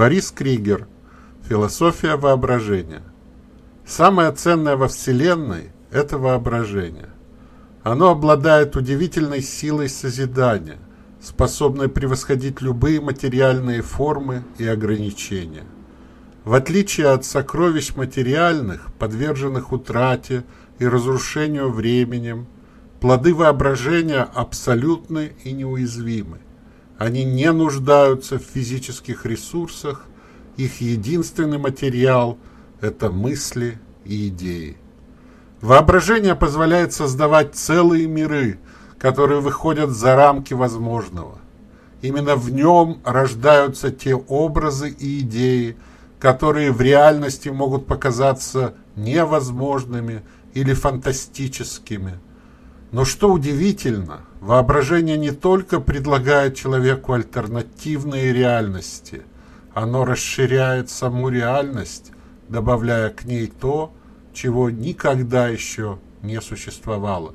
Борис Кригер. Философия воображения. Самое ценное во Вселенной – это воображение. Оно обладает удивительной силой созидания, способной превосходить любые материальные формы и ограничения. В отличие от сокровищ материальных, подверженных утрате и разрушению временем, плоды воображения абсолютны и неуязвимы. Они не нуждаются в физических ресурсах, их единственный материал – это мысли и идеи. Воображение позволяет создавать целые миры, которые выходят за рамки возможного. Именно в нем рождаются те образы и идеи, которые в реальности могут показаться невозможными или фантастическими. Но что удивительно, воображение не только предлагает человеку альтернативные реальности, оно расширяет саму реальность, добавляя к ней то, чего никогда еще не существовало.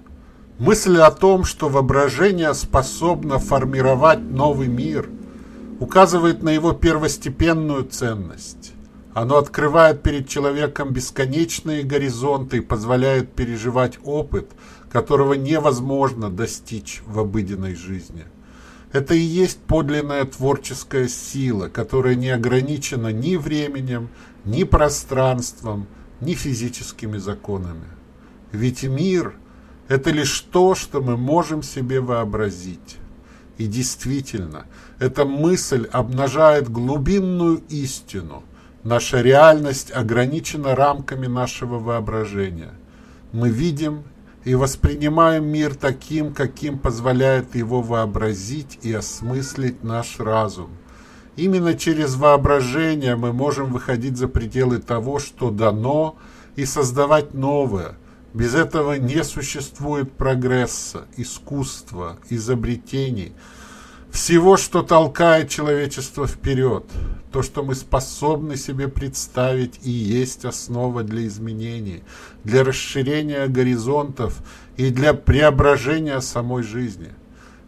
Мысль о том, что воображение способно формировать новый мир, указывает на его первостепенную ценность. Оно открывает перед человеком бесконечные горизонты и позволяет переживать опыт, которого невозможно достичь в обыденной жизни. Это и есть подлинная творческая сила, которая не ограничена ни временем, ни пространством, ни физическими законами. Ведь мир – это лишь то, что мы можем себе вообразить. И действительно, эта мысль обнажает глубинную истину – Наша реальность ограничена рамками нашего воображения. Мы видим и воспринимаем мир таким, каким позволяет его вообразить и осмыслить наш разум. Именно через воображение мы можем выходить за пределы того, что дано, и создавать новое. Без этого не существует прогресса, искусства, изобретений – всего, что толкает человечество вперед. То, что мы способны себе представить и есть основа для изменений, для расширения горизонтов и для преображения самой жизни.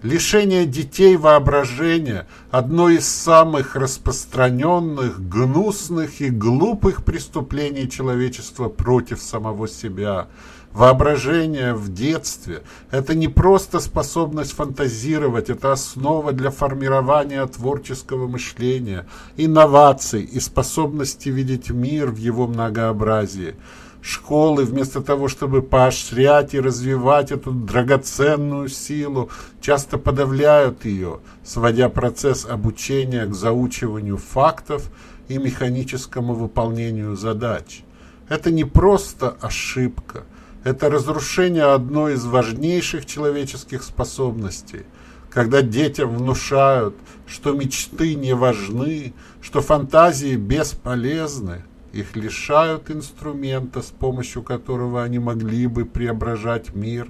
Лишение детей воображения – одно из самых распространенных, гнусных и глупых преступлений человечества против самого себя – Воображение в детстве – это не просто способность фантазировать, это основа для формирования творческого мышления, инноваций и способности видеть мир в его многообразии. Школы, вместо того, чтобы поощрять и развивать эту драгоценную силу, часто подавляют ее, сводя процесс обучения к заучиванию фактов и механическому выполнению задач. Это не просто ошибка – это разрушение одной из важнейших человеческих способностей. Когда детям внушают, что мечты не важны, что фантазии бесполезны, их лишают инструмента, с помощью которого они могли бы преображать мир.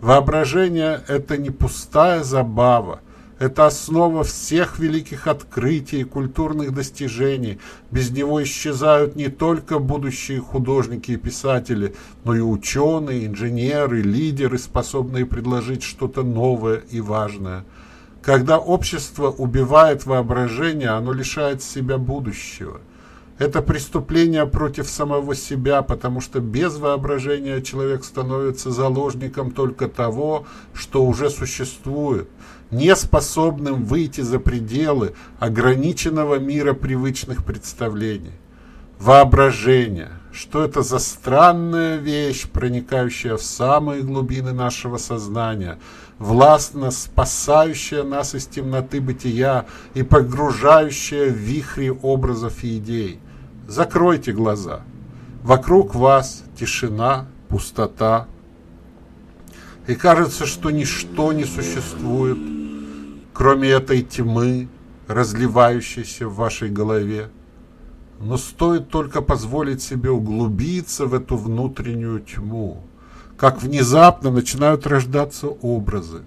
Воображение – это не пустая забава, это основа всех великих открытий и культурных достижений. Без него исчезают не только будущие художники и писатели, но и ученые, инженеры, лидеры, способные предложить что-то новое и важное. Когда общество убивает воображение, оно лишает себя будущего. Это преступление против самого себя, потому что без воображения человек становится заложником только того, что уже существует – неспособным выйти за пределы ограниченного мира привычных представлений. Воображение. Что это за странная вещь, проникающая в самые глубины нашего сознания, властно спасающая нас из темноты бытия и погружающая в вихри образов и идей. Закройте глаза. Вокруг вас тишина, пустота. И кажется, что ничто не существует, кроме этой тьмы, разливающейся в вашей голове. Но стоит только позволить себе углубиться в эту внутреннюю тьму, как внезапно начинают рождаться образы.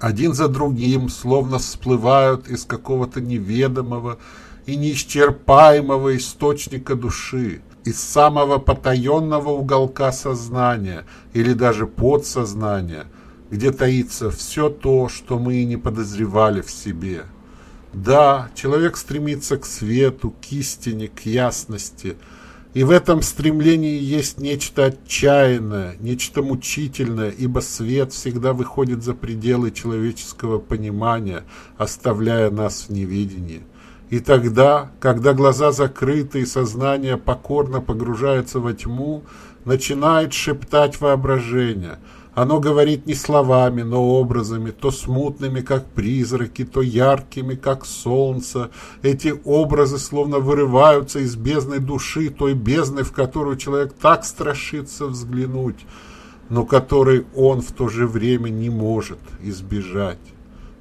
Один за другим словно всплывают из какого-то неведомого и неисчерпаемого источника души, из самого потаенного уголка сознания или даже подсознания – где таится все то, что мы и не подозревали в себе. Да, человек стремится к свету, к истине, к ясности. И в этом стремлении есть нечто отчаянное, нечто мучительное, ибо свет всегда выходит за пределы человеческого понимания, оставляя нас в невидении. И тогда, когда глаза закрыты и сознание покорно погружается во тьму, начинает шептать воображение – оно говорит не словами, но образами, то смутными, как призраки, то яркими, как солнце. Эти образы словно вырываются из бездны души, той бездны, в которую человек так страшится взглянуть, но которой он в то же время не может избежать.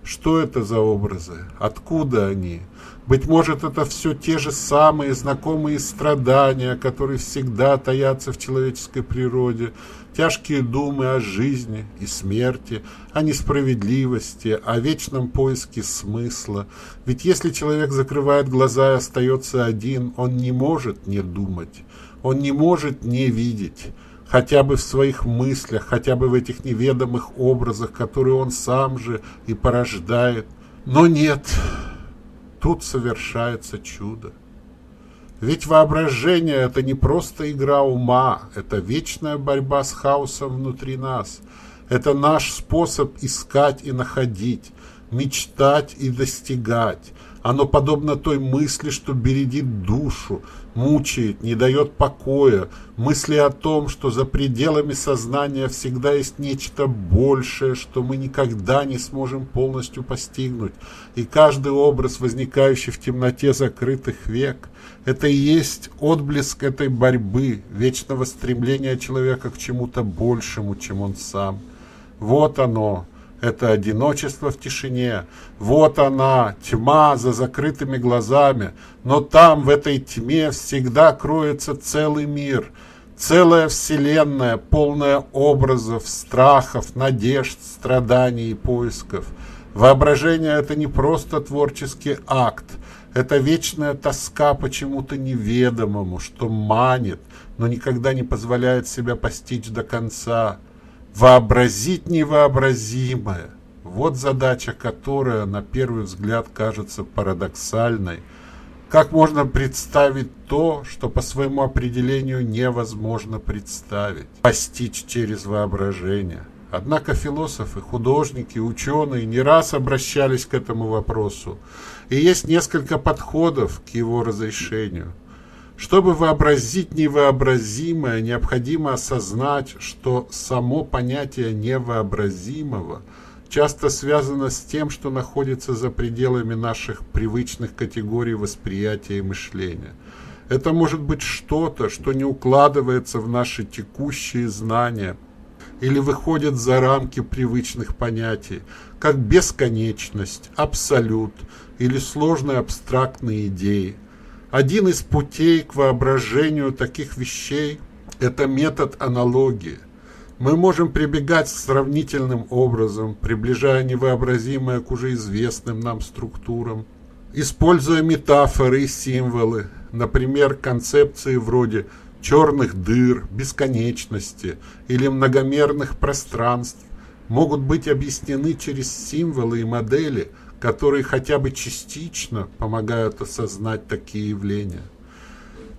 Что это за образы? Откуда они? Быть может, это все те же самые знакомые страдания, которые всегда таятся в человеческой природе, тяжкие думы о жизни и смерти, о несправедливости, о вечном поиске смысла. Ведь если человек закрывает глаза и остается один, он не может не думать, он не может не видеть, хотя бы в своих мыслях, хотя бы в этих неведомых образах, которые он сам же и порождает. Но нет, Тут совершается чудо. Ведь воображение – это не просто игра ума, это вечная борьба с хаосом внутри нас. Это наш способ искать и находить, мечтать и достигать. Оно подобно той мысли, что бередит душу, мучает, не дает покоя, мысли о том, что за пределами сознания всегда есть нечто большее, что мы никогда не сможем полностью постигнуть. И каждый образ, возникающий в темноте закрытых век, это и есть отблеск этой борьбы, вечного стремления человека к чему-то большему, чем он сам. Вот оно, это одиночество в тишине. Вот она, тьма за закрытыми глазами, но там, в этой тьме, всегда кроется целый мир, целая вселенная, полная образов, страхов, надежд, страданий и поисков. Воображение – это не просто творческий акт, это вечная тоска почему-то неведомому, что манит, но никогда не позволяет себя постичь до конца – вообразить невообразимое. Вот задача, которая на первый взгляд кажется парадоксальной. Как можно представить то, что по своему определению невозможно представить, постичь через воображение? Однако философы, художники, ученые не раз обращались к этому вопросу, и есть несколько подходов к его разрешению – чтобы вообразить невообразимое, необходимо осознать, что само понятие невообразимого часто связано с тем, что находится за пределами наших привычных категорий восприятия и мышления. Это может быть что-то, что не укладывается в наши текущие знания или выходит за рамки привычных понятий, как бесконечность, абсолют или сложные абстрактные идеи – один из путей к воображению таких вещей – это метод аналогии. Мы можем прибегать сравнительным образом, приближая невообразимое к уже известным нам структурам, используя метафоры и символы, например, концепции вроде черных дыр, бесконечности или многомерных пространств могут быть объяснены через символы и модели – которые хотя бы частично помогают осознать такие явления.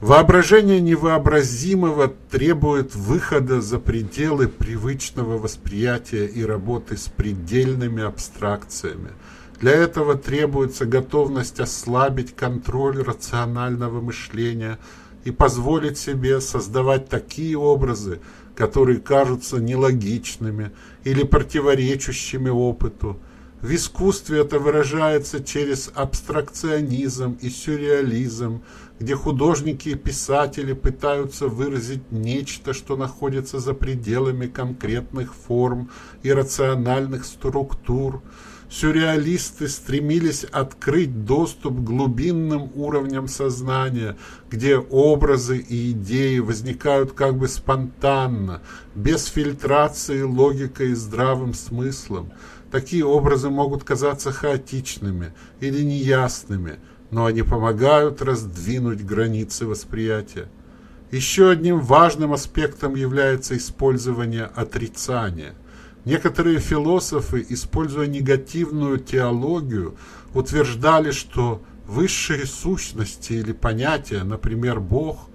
Воображение невообразимого требует выхода за пределы привычного восприятия и работы с предельными абстракциями. Для этого требуется готовность ослабить контроль рационального мышления и позволить себе создавать такие образы, которые кажутся нелогичными или противоречащими опыту, в искусстве это выражается через абстракционизм и сюрреализм, где художники и писатели пытаются выразить нечто, что находится за пределами конкретных форм и рациональных структур. Сюрреалисты стремились открыть доступ к глубинным уровням сознания, где образы и идеи возникают как бы спонтанно, без фильтрации логикой и здравым смыслом. Такие образы могут казаться хаотичными или неясными, но они помогают раздвинуть границы восприятия. Еще одним важным аспектом является использование отрицания. Некоторые философы, используя негативную теологию, утверждали, что высшие сущности или понятия, например, Бог,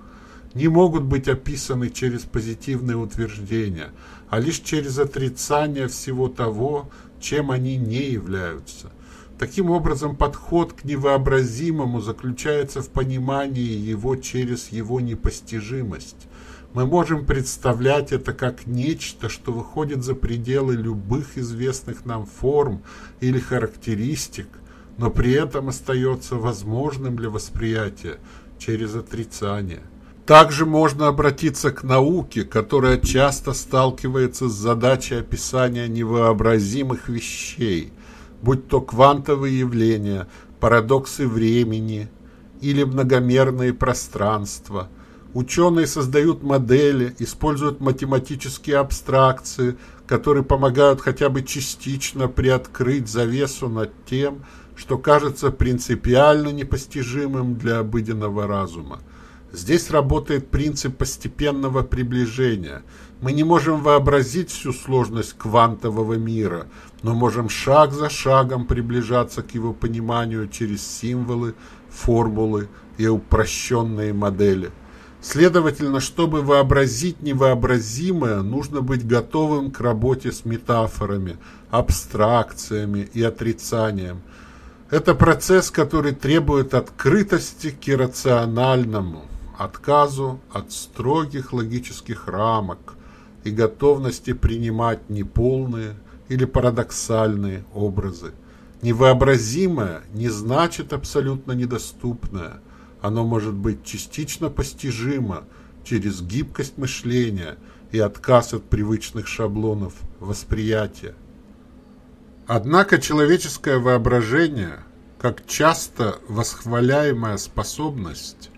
не могут быть описаны через позитивные утверждения, а лишь через отрицание всего того, чем они не являются. Таким образом, подход к невообразимому заключается в понимании его через его непостижимость. Мы можем представлять это как нечто, что выходит за пределы любых известных нам форм или характеристик, но при этом остается возможным для восприятия через отрицание. Также можно обратиться к науке, которая часто сталкивается с задачей описания невообразимых вещей – будь то квантовые явления, парадоксы времени или многомерные пространства. Ученые создают модели, используют математические абстракции, которые помогают хотя бы частично приоткрыть завесу над тем, что кажется принципиально непостижимым для обыденного разума. Здесь работает принцип постепенного приближения. Мы не можем вообразить всю сложность квантового мира, но можем шаг за шагом приближаться к его пониманию через символы, формулы и упрощенные модели. Следовательно, чтобы вообразить невообразимое, нужно быть готовым к работе с метафорами, абстракциями и отрицанием. Это процесс, который требует открытости к иррациональному, отказу от строгих логических рамок и готовности принимать неполные или парадоксальные образы. Невообразимое не значит абсолютно недоступное. Оно может быть частично постижимо через гибкость мышления и отказ от привычных шаблонов восприятия. Однако человеческое воображение, как часто восхваляемая способность,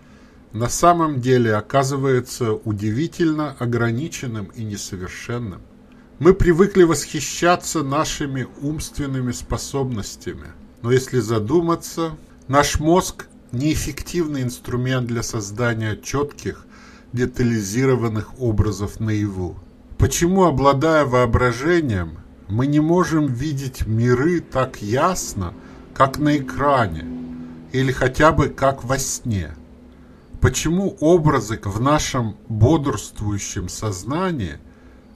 на самом деле оказывается удивительно ограниченным и несовершенным. Мы привыкли восхищаться нашими умственными способностями, но если задуматься, наш мозг – неэффективный инструмент для создания четких, детализированных образов наяву. Почему, обладая воображением, мы не можем видеть миры так ясно, как на экране, или хотя бы как во сне – почему образы в нашем бодрствующем сознании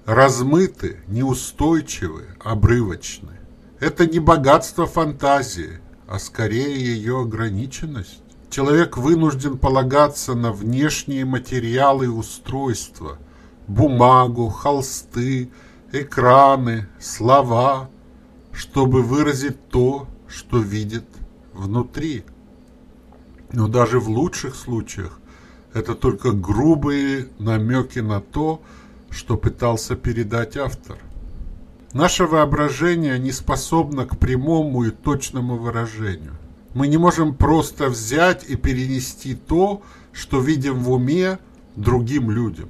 размыты, неустойчивы, обрывочны. Это не богатство фантазии, а скорее ее ограниченность. Человек вынужден полагаться на внешние материалы и устройства, бумагу, холсты, экраны, слова, чтобы выразить то, что видит внутри. Но даже в лучших случаях это только грубые намеки на то, что пытался передать автор. Наше воображение не способно к прямому и точному выражению. Мы не можем просто взять и перенести то, что видим в уме другим людям.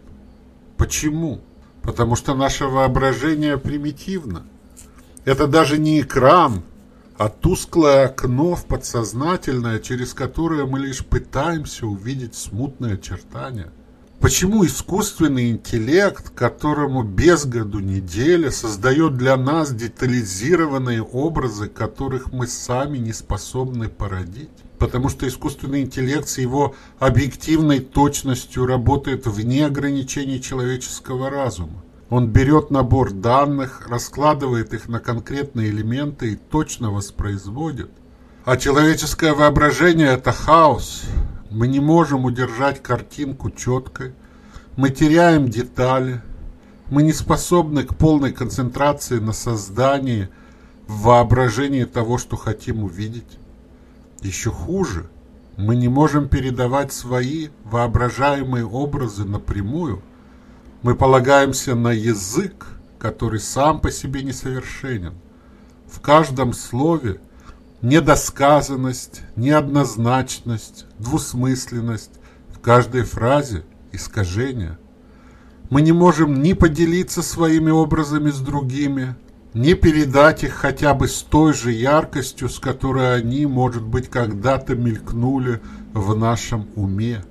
Почему? Потому что наше воображение примитивно. Это даже не экран, а тусклое окно в подсознательное, через которое мы лишь пытаемся увидеть смутные очертания. Почему искусственный интеллект, которому без году неделя, создает для нас детализированные образы, которых мы сами не способны породить? Потому что искусственный интеллект с его объективной точностью работает вне ограничений человеческого разума. Он берет набор данных, раскладывает их на конкретные элементы и точно воспроизводит. А человеческое воображение – это хаос. Мы не можем удержать картинку четкой. Мы теряем детали. Мы не способны к полной концентрации на создании, в воображении того, что хотим увидеть. Еще хуже, мы не можем передавать свои воображаемые образы напрямую – мы полагаемся на язык, который сам по себе несовершенен. В каждом слове недосказанность, неоднозначность, двусмысленность, в каждой фразе искажение. Мы не можем ни поделиться своими образами с другими, ни передать их хотя бы с той же яркостью, с которой они, может быть, когда-то мелькнули в нашем уме.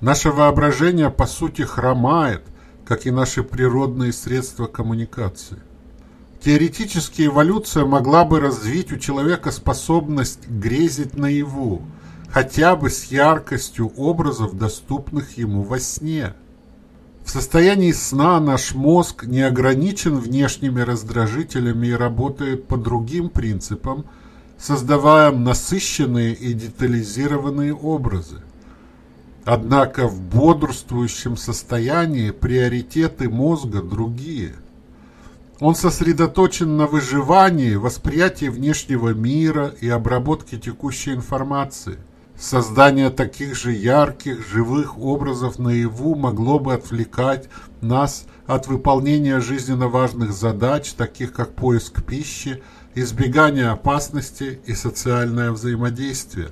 Наше воображение, по сути, хромает, как и наши природные средства коммуникации. Теоретически эволюция могла бы развить у человека способность грезить наяву, хотя бы с яркостью образов, доступных ему во сне. В состоянии сна наш мозг не ограничен внешними раздражителями и работает по другим принципам, создавая насыщенные и детализированные образы. Однако в бодрствующем состоянии приоритеты мозга другие. Он сосредоточен на выживании, восприятии внешнего мира и обработке текущей информации – Создание таких же ярких, живых образов наяву могло бы отвлекать нас от выполнения жизненно важных задач, таких как поиск пищи, избегание опасности и социальное взаимодействие.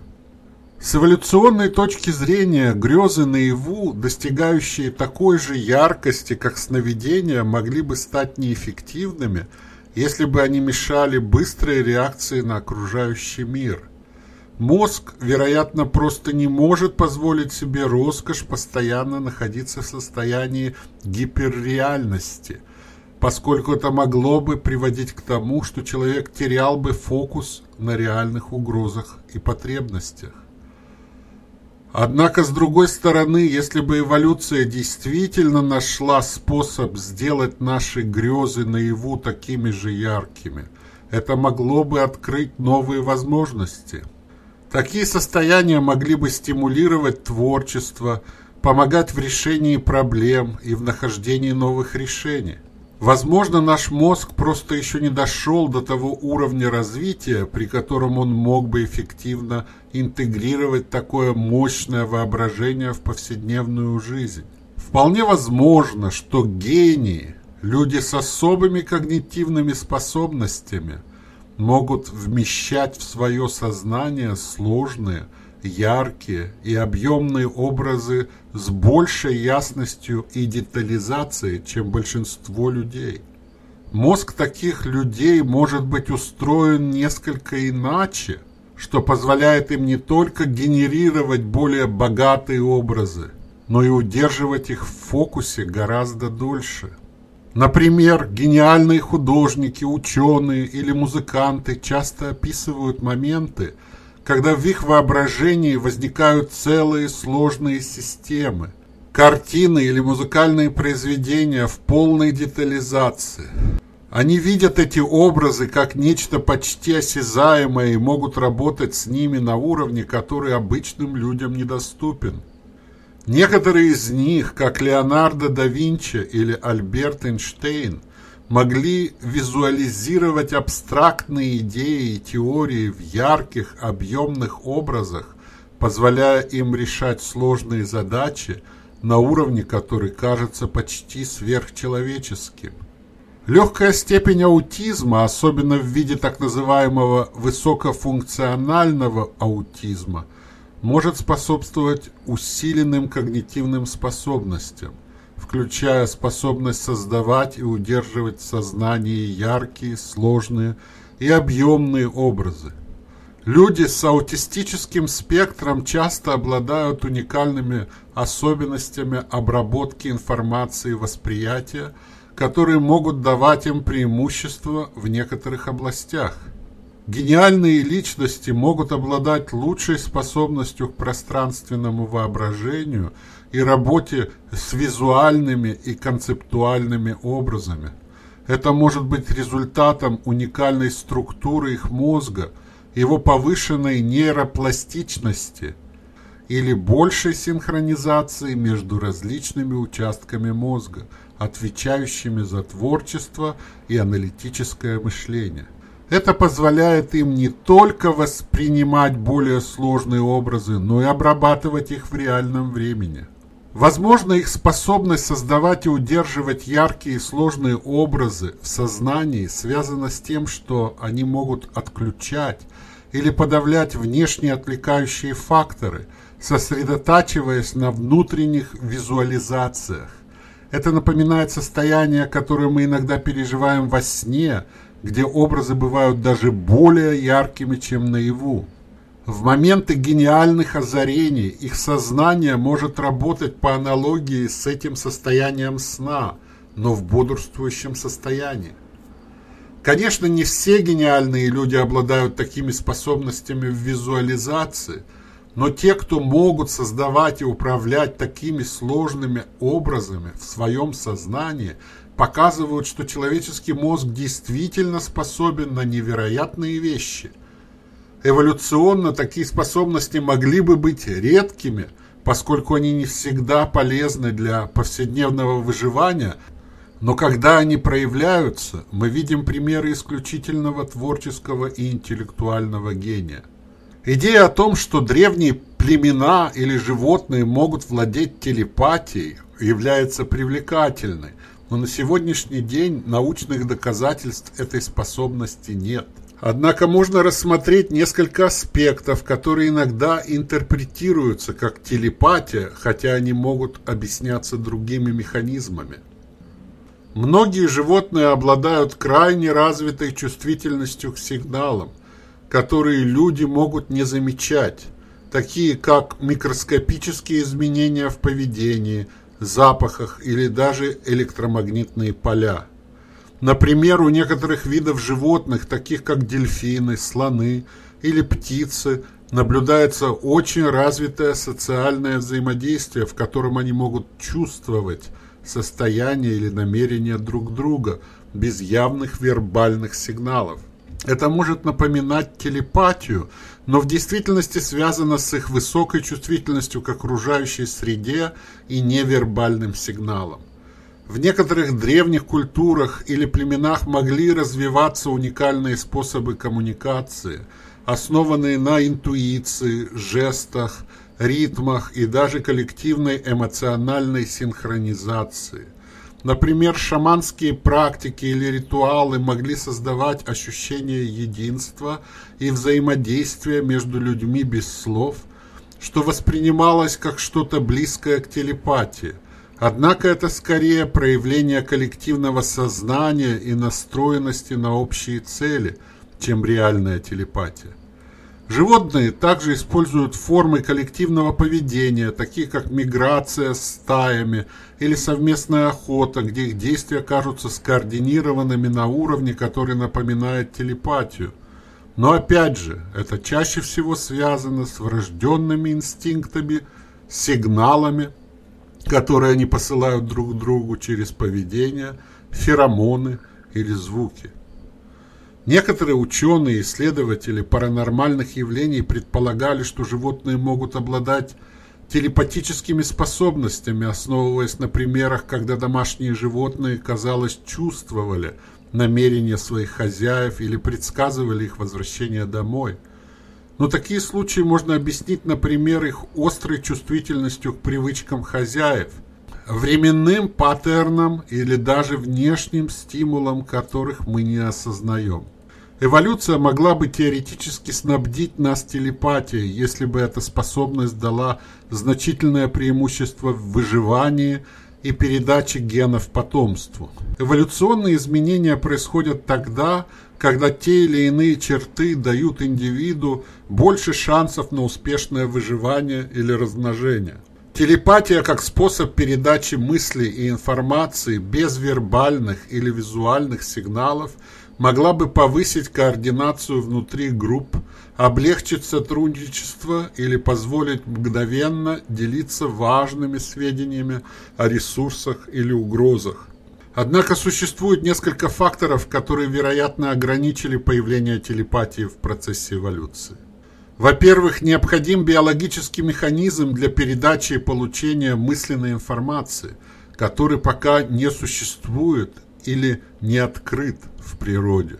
С эволюционной точки зрения грезы наяву, достигающие такой же яркости, как сновидения, могли бы стать неэффективными, если бы они мешали быстрой реакции на окружающий мир. Мозг, вероятно, просто не может позволить себе роскошь постоянно находиться в состоянии гиперреальности, поскольку это могло бы приводить к тому, что человек терял бы фокус на реальных угрозах и потребностях. Однако, с другой стороны, если бы эволюция действительно нашла способ сделать наши грезы наяву такими же яркими, это могло бы открыть новые возможности – Такие состояния могли бы стимулировать творчество, помогать в решении проблем и в нахождении новых решений. Возможно, наш мозг просто еще не дошел до того уровня развития, при котором он мог бы эффективно интегрировать такое мощное воображение в повседневную жизнь. Вполне возможно, что гении, люди с особыми когнитивными способностями – могут вмещать в свое сознание сложные, яркие и объемные образы с большей ясностью и детализацией, чем большинство людей. Мозг таких людей может быть устроен несколько иначе, что позволяет им не только генерировать более богатые образы, но и удерживать их в фокусе гораздо дольше. Например, гениальные художники, ученые или музыканты часто описывают моменты, когда в их воображении возникают целые сложные системы, картины или музыкальные произведения в полной детализации. Они видят эти образы как нечто почти осязаемое и могут работать с ними на уровне, который обычным людям недоступен. Некоторые из них, как Леонардо да Винчи или Альберт Эйнштейн, могли визуализировать абстрактные идеи и теории в ярких, объемных образах, позволяя им решать сложные задачи на уровне, который кажется почти сверхчеловеческим. Легкая степень аутизма, особенно в виде так называемого высокофункционального аутизма – может способствовать усиленным когнитивным способностям, включая способность создавать и удерживать в сознании яркие, сложные и объемные образы. Люди с аутистическим спектром часто обладают уникальными особенностями обработки информации и восприятия, которые могут давать им преимущество в некоторых областях – Гениальные личности могут обладать лучшей способностью к пространственному воображению и работе с визуальными и концептуальными образами. Это может быть результатом уникальной структуры их мозга, его повышенной нейропластичности или большей синхронизации между различными участками мозга, отвечающими за творчество и аналитическое мышление. Это позволяет им не только воспринимать более сложные образы, но и обрабатывать их в реальном времени. Возможно, их способность создавать и удерживать яркие и сложные образы в сознании связана с тем, что они могут отключать или подавлять внешние отвлекающие факторы, сосредотачиваясь на внутренних визуализациях. Это напоминает состояние, которое мы иногда переживаем во сне – где образы бывают даже более яркими, чем наяву. В моменты гениальных озарений их сознание может работать по аналогии с этим состоянием сна, но в бодрствующем состоянии. Конечно, не все гениальные люди обладают такими способностями в визуализации, но те, кто могут создавать и управлять такими сложными образами в своем сознании, показывают, что человеческий мозг действительно способен на невероятные вещи. Эволюционно такие способности могли бы быть редкими, поскольку они не всегда полезны для повседневного выживания – но когда они проявляются, мы видим примеры исключительного творческого и интеллектуального гения. Идея о том, что древние племена или животные могут владеть телепатией, является привлекательной, но на сегодняшний день научных доказательств этой способности нет. Однако можно рассмотреть несколько аспектов, которые иногда интерпретируются как телепатия, хотя они могут объясняться другими механизмами. Многие животные обладают крайне развитой чувствительностью к сигналам, которые люди могут не замечать, такие как микроскопические изменения в поведении, запахах или даже электромагнитные поля. Например, у некоторых видов животных, таких как дельфины, слоны или птицы, наблюдается очень развитое социальное взаимодействие, в котором они могут чувствовать, состояние или намерение друг друга, без явных вербальных сигналов. Это может напоминать телепатию, но в действительности связано с их высокой чувствительностью к окружающей среде и невербальным сигналам. В некоторых древних культурах или племенах могли развиваться уникальные способы коммуникации, основанные на интуиции, жестах, ритмах и даже коллективной эмоциональной синхронизации. Например, шаманские практики или ритуалы могли создавать ощущение единства и взаимодействия между людьми без слов, что воспринималось как что-то близкое к телепатии. Однако это скорее проявление коллективного сознания и настроенности на общие цели, чем реальная телепатия. Животные также используют формы коллективного поведения, такие как миграция с стаями или совместная охота, где их действия кажутся скоординированными на уровне, который напоминает телепатию. Но опять же, это чаще всего связано с врожденными инстинктами, сигналами, которые они посылают друг другу через поведение, феромоны или звуки. Некоторые ученые и исследователи паранормальных явлений предполагали, что животные могут обладать телепатическими способностями, основываясь на примерах, когда домашние животные, казалось, чувствовали намерения своих хозяев или предсказывали их возвращение домой. Но такие случаи можно объяснить, например, их острой чувствительностью к привычкам хозяев, временным паттернам или даже внешним стимулам, которых мы не осознаем. Эволюция могла бы теоретически снабдить нас телепатией, если бы эта способность дала значительное преимущество в выживании и передаче генов потомству. Эволюционные изменения происходят тогда, когда те или иные черты дают индивиду больше шансов на успешное выживание или размножение. Телепатия как способ передачи мыслей и информации без вербальных или визуальных сигналов – могла бы повысить координацию внутри групп, облегчить сотрудничество или позволить мгновенно делиться важными сведениями о ресурсах или угрозах. Однако существует несколько факторов, которые, вероятно, ограничили появление телепатии в процессе эволюции. Во-первых, необходим биологический механизм для передачи и получения мысленной информации, который пока не существует или не открыт в природе.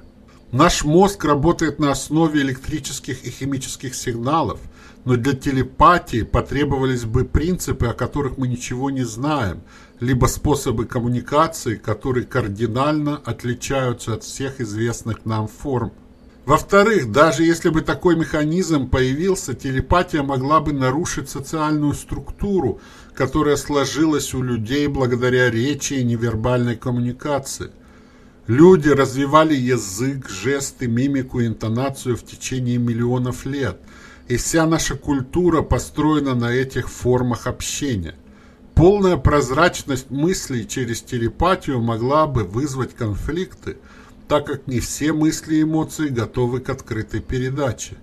Наш мозг работает на основе электрических и химических сигналов, но для телепатии потребовались бы принципы, о которых мы ничего не знаем, либо способы коммуникации, которые кардинально отличаются от всех известных нам форм. Во-вторых, даже если бы такой механизм появился, телепатия могла бы нарушить социальную структуру, которая сложилась у людей благодаря речи и невербальной коммуникации. Люди развивали язык, жесты, мимику, интонацию в течение миллионов лет, и вся наша культура построена на этих формах общения. Полная прозрачность мыслей через телепатию могла бы вызвать конфликты, так как не все мысли и эмоции готовы к открытой передаче.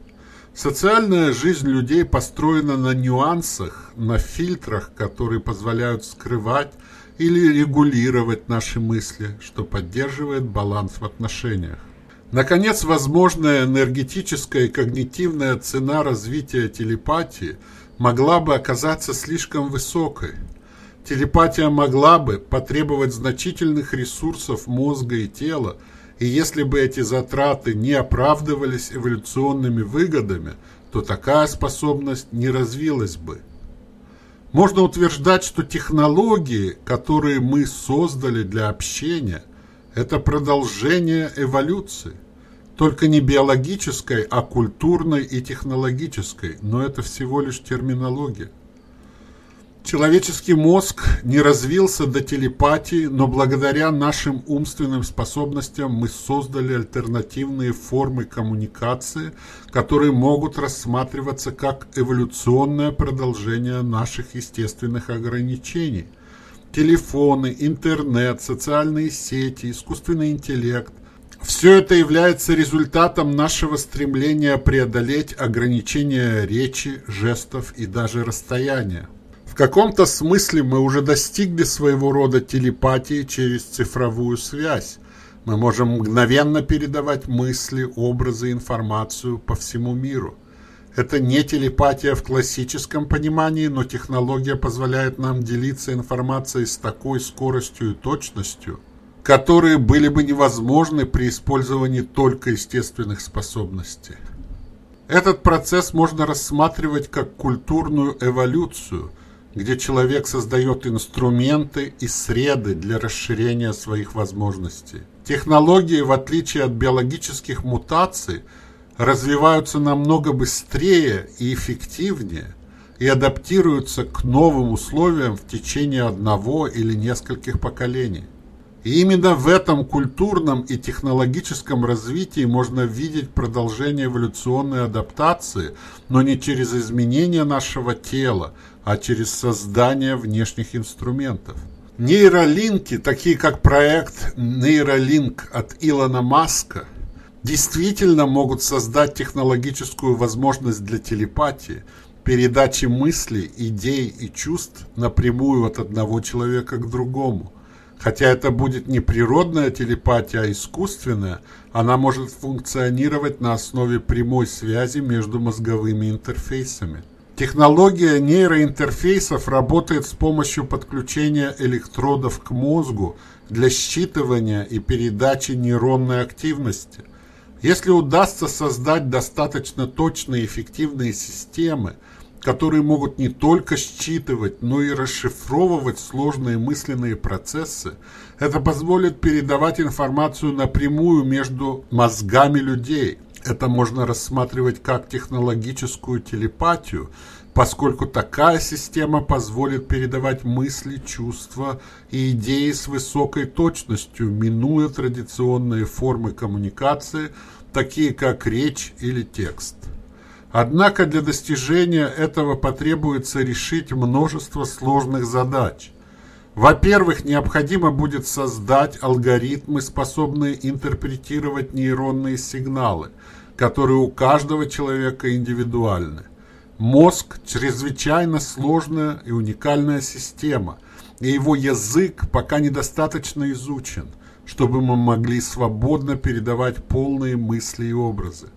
Социальная жизнь людей построена на нюансах, на фильтрах, которые позволяют скрывать или регулировать наши мысли, что поддерживает баланс в отношениях. Наконец, возможная энергетическая и когнитивная цена развития телепатии могла бы оказаться слишком высокой. Телепатия могла бы потребовать значительных ресурсов мозга и тела, и если бы эти затраты не оправдывались эволюционными выгодами, то такая способность не развилась бы. Можно утверждать, что технологии, которые мы создали для общения, это продолжение эволюции. Только не биологической, а культурной и технологической, но это всего лишь терминология. Человеческий мозг не развился до телепатии, но благодаря нашим умственным способностям мы создали альтернативные формы коммуникации, которые могут рассматриваться как эволюционное продолжение наших естественных ограничений. Телефоны, интернет, социальные сети, искусственный интеллект – все это является результатом нашего стремления преодолеть ограничения речи, жестов и даже расстояния каком-то смысле мы уже достигли своего рода телепатии через цифровую связь. Мы можем мгновенно передавать мысли, образы, информацию по всему миру. Это не телепатия в классическом понимании, но технология позволяет нам делиться информацией с такой скоростью и точностью, которые были бы невозможны при использовании только естественных способностей. Этот процесс можно рассматривать как культурную эволюцию – где человек создает инструменты и среды для расширения своих возможностей. Технологии, в отличие от биологических мутаций, развиваются намного быстрее и эффективнее и адаптируются к новым условиям в течение одного или нескольких поколений. И именно в этом культурном и технологическом развитии можно видеть продолжение эволюционной адаптации, но не через изменение нашего тела, а через создание внешних инструментов. Нейролинки, такие как проект Нейролинк от Илона Маска, действительно могут создать технологическую возможность для телепатии, передачи мыслей, идей и чувств напрямую от одного человека к другому. Хотя это будет не природная телепатия, а искусственная, она может функционировать на основе прямой связи между мозговыми интерфейсами. Технология нейроинтерфейсов работает с помощью подключения электродов к мозгу для считывания и передачи нейронной активности. Если удастся создать достаточно точные и эффективные системы, которые могут не только считывать, но и расшифровывать сложные мысленные процессы, это позволит передавать информацию напрямую между мозгами людей – это можно рассматривать как технологическую телепатию, поскольку такая система позволит передавать мысли, чувства и идеи с высокой точностью, минуя традиционные формы коммуникации, такие как речь или текст. Однако для достижения этого потребуется решить множество сложных задач. Во-первых, необходимо будет создать алгоритмы, способные интерпретировать нейронные сигналы – которые у каждого человека индивидуальны. Мозг – чрезвычайно сложная и уникальная система, и его язык пока недостаточно изучен, чтобы мы могли свободно передавать полные мысли и образы.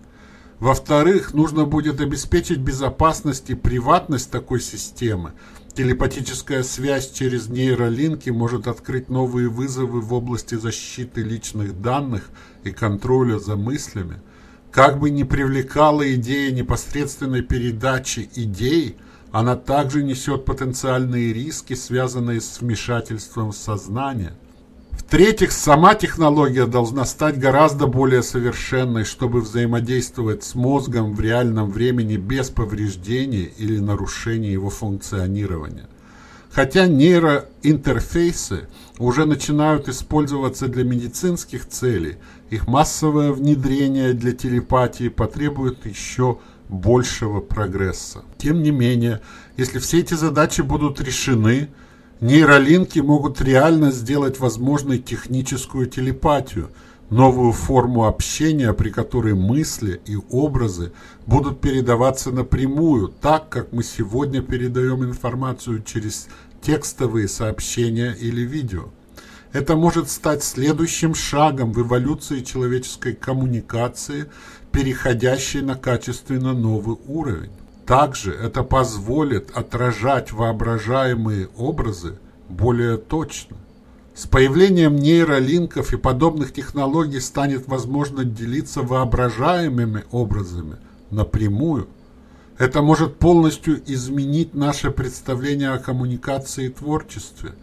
Во-вторых, нужно будет обеспечить безопасность и приватность такой системы. Телепатическая связь через нейролинки может открыть новые вызовы в области защиты личных данных и контроля за мыслями – как бы ни привлекала идея непосредственной передачи идей, она также несет потенциальные риски, связанные с вмешательством в сознание. В-третьих, сама технология должна стать гораздо более совершенной, чтобы взаимодействовать с мозгом в реальном времени без повреждений или нарушения его функционирования. Хотя нейроинтерфейсы уже начинают использоваться для медицинских целей, их массовое внедрение для телепатии потребует еще большего прогресса. Тем не менее, если все эти задачи будут решены, нейролинки могут реально сделать возможной техническую телепатию. новую форму общения, при которой мысли и образы будут передаваться напрямую, так как мы сегодня передаем информацию через текстовые сообщения или видео. Это может стать следующим шагом в эволюции человеческой коммуникации, переходящей на качественно новый уровень. Также это позволит отражать воображаемые образы более точно. С появлением нейролинков и подобных технологий станет возможно делиться воображаемыми образами напрямую. Это может полностью изменить наше представление о коммуникации и творчестве.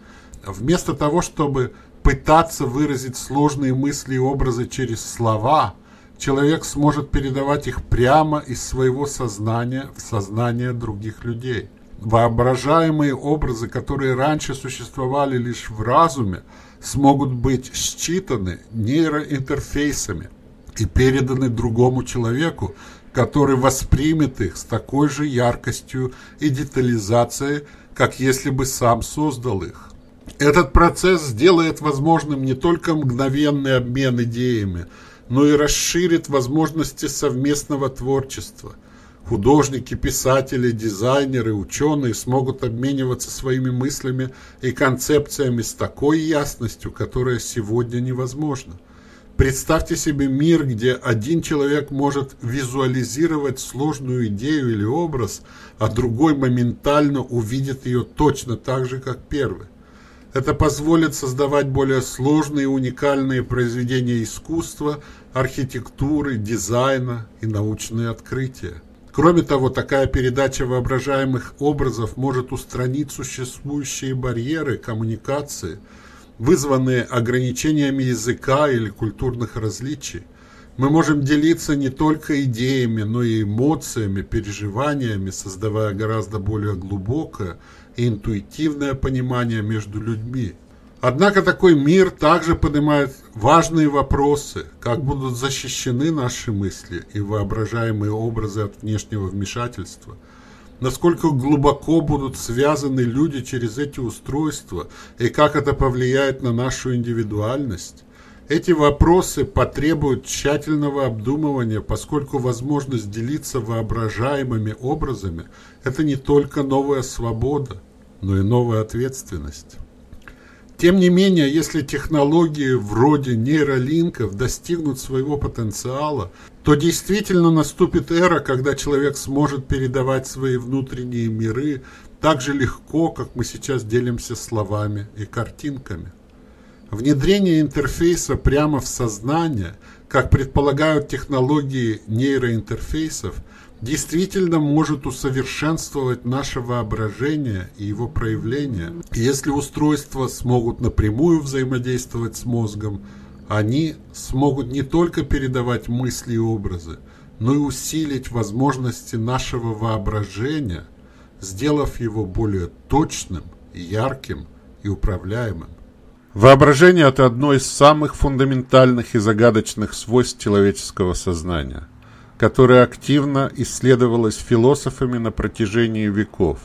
Вместо того, чтобы пытаться выразить сложные мысли и образы через слова, человек сможет передавать их прямо из своего сознания в сознание других людей. Воображаемые образы, которые раньше существовали лишь в разуме, смогут быть считаны нейроинтерфейсами и переданы другому человеку, который воспримет их с такой же яркостью и детализацией, как если бы сам создал их. Этот процесс сделает возможным не только мгновенный обмен идеями, но и расширит возможности совместного творчества – Художники, писатели, дизайнеры, ученые смогут обмениваться своими мыслями и концепциями с такой ясностью, которая сегодня невозможна. Представьте себе мир, где один человек может визуализировать сложную идею или образ, а другой моментально увидит ее точно так же, как первый. Это позволит создавать более сложные и уникальные произведения искусства, архитектуры, дизайна и научные открытия. Кроме того, такая передача воображаемых образов может устранить существующие барьеры коммуникации, вызванные ограничениями языка или культурных различий. Мы можем делиться не только идеями, но и эмоциями, переживаниями, создавая гораздо более глубокое и интуитивное понимание между людьми – Однако такой мир также поднимает важные вопросы, как будут защищены наши мысли и воображаемые образы от внешнего вмешательства, насколько глубоко будут связаны люди через эти устройства и как это повлияет на нашу индивидуальность. Эти вопросы потребуют тщательного обдумывания, поскольку возможность делиться воображаемыми образами – это не только новая свобода, но и новая ответственность. Тем не менее, если технологии вроде нейролинков достигнут своего потенциала, то действительно наступит эра, когда человек сможет передавать свои внутренние миры так же легко, как мы сейчас делимся словами и картинками. Внедрение интерфейса прямо в сознание, как предполагают технологии нейроинтерфейсов – действительно может усовершенствовать наше воображение и его проявление. Если устройства смогут напрямую взаимодействовать с мозгом, они смогут не только передавать мысли и образы, но и усилить возможности нашего воображения, сделав его более точным, ярким и управляемым. Воображение – это одно из самых фундаментальных и загадочных свойств человеческого сознания – которое активно исследовалось философами на протяжении веков.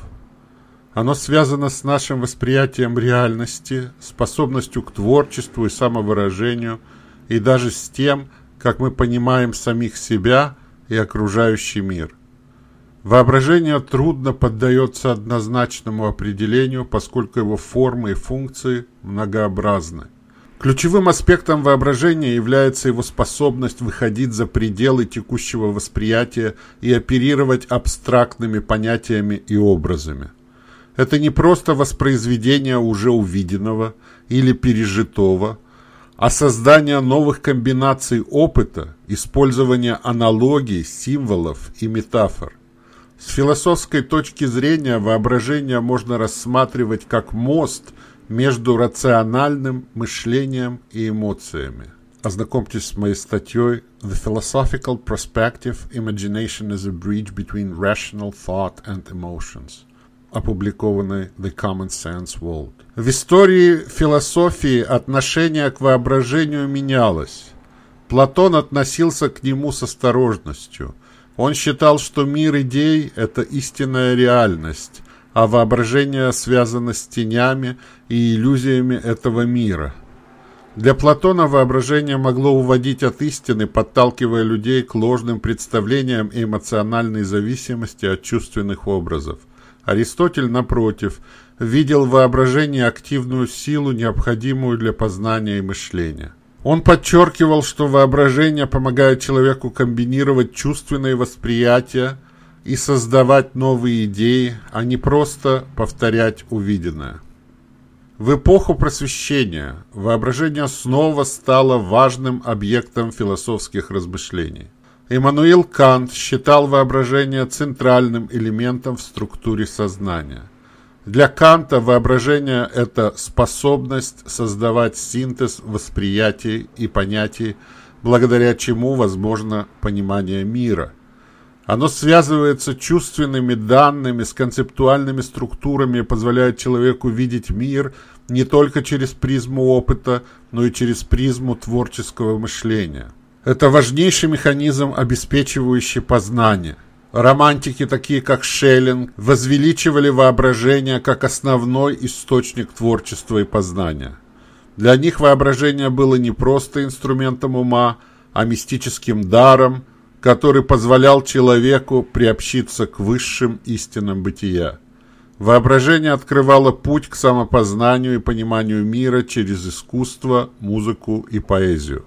Оно связано с нашим восприятием реальности, способностью к творчеству и самовыражению, и даже с тем, как мы понимаем самих себя и окружающий мир. Воображение трудно поддается однозначному определению, поскольку его формы и функции многообразны. Ключевым аспектом воображения является его способность выходить за пределы текущего восприятия и оперировать абстрактными понятиями и образами. Это не просто воспроизведение уже увиденного или пережитого, а создание новых комбинаций опыта, использование аналогий, символов и метафор. С философской точки зрения воображение можно рассматривать как мост – между рациональным мышлением и эмоциями. Ознакомьтесь с моей статьей «The Philosophical Perspective Imagination is a Bridge Between Rational Thought and Emotions», опубликованной The Common Sense World. В истории философии отношение к воображению менялось. Платон относился к нему с осторожностью. Он считал, что мир идей – это истинная реальность, а воображение связано с тенями и иллюзиями этого мира. Для Платона воображение могло уводить от истины, подталкивая людей к ложным представлениям и эмоциональной зависимости от чувственных образов. Аристотель, напротив, видел в воображении активную силу, необходимую для познания и мышления. Он подчеркивал, что воображение помогает человеку комбинировать чувственные восприятия и создавать новые идеи, а не просто повторять увиденное. В эпоху просвещения воображение снова стало важным объектом философских размышлений. Иммануил Кант считал воображение центральным элементом в структуре сознания. Для Канта воображение – это способность создавать синтез восприятий и понятий, благодаря чему возможно понимание мира – оно связывается чувственными данными, с концептуальными структурами и позволяет человеку видеть мир не только через призму опыта, но и через призму творческого мышления. Это важнейший механизм, обеспечивающий познание. Романтики, такие как Шеллинг, возвеличивали воображение как основной источник творчества и познания. Для них воображение было не просто инструментом ума, а мистическим даром – который позволял человеку приобщиться к высшим истинам бытия. Воображение открывало путь к самопознанию и пониманию мира через искусство, музыку и поэзию.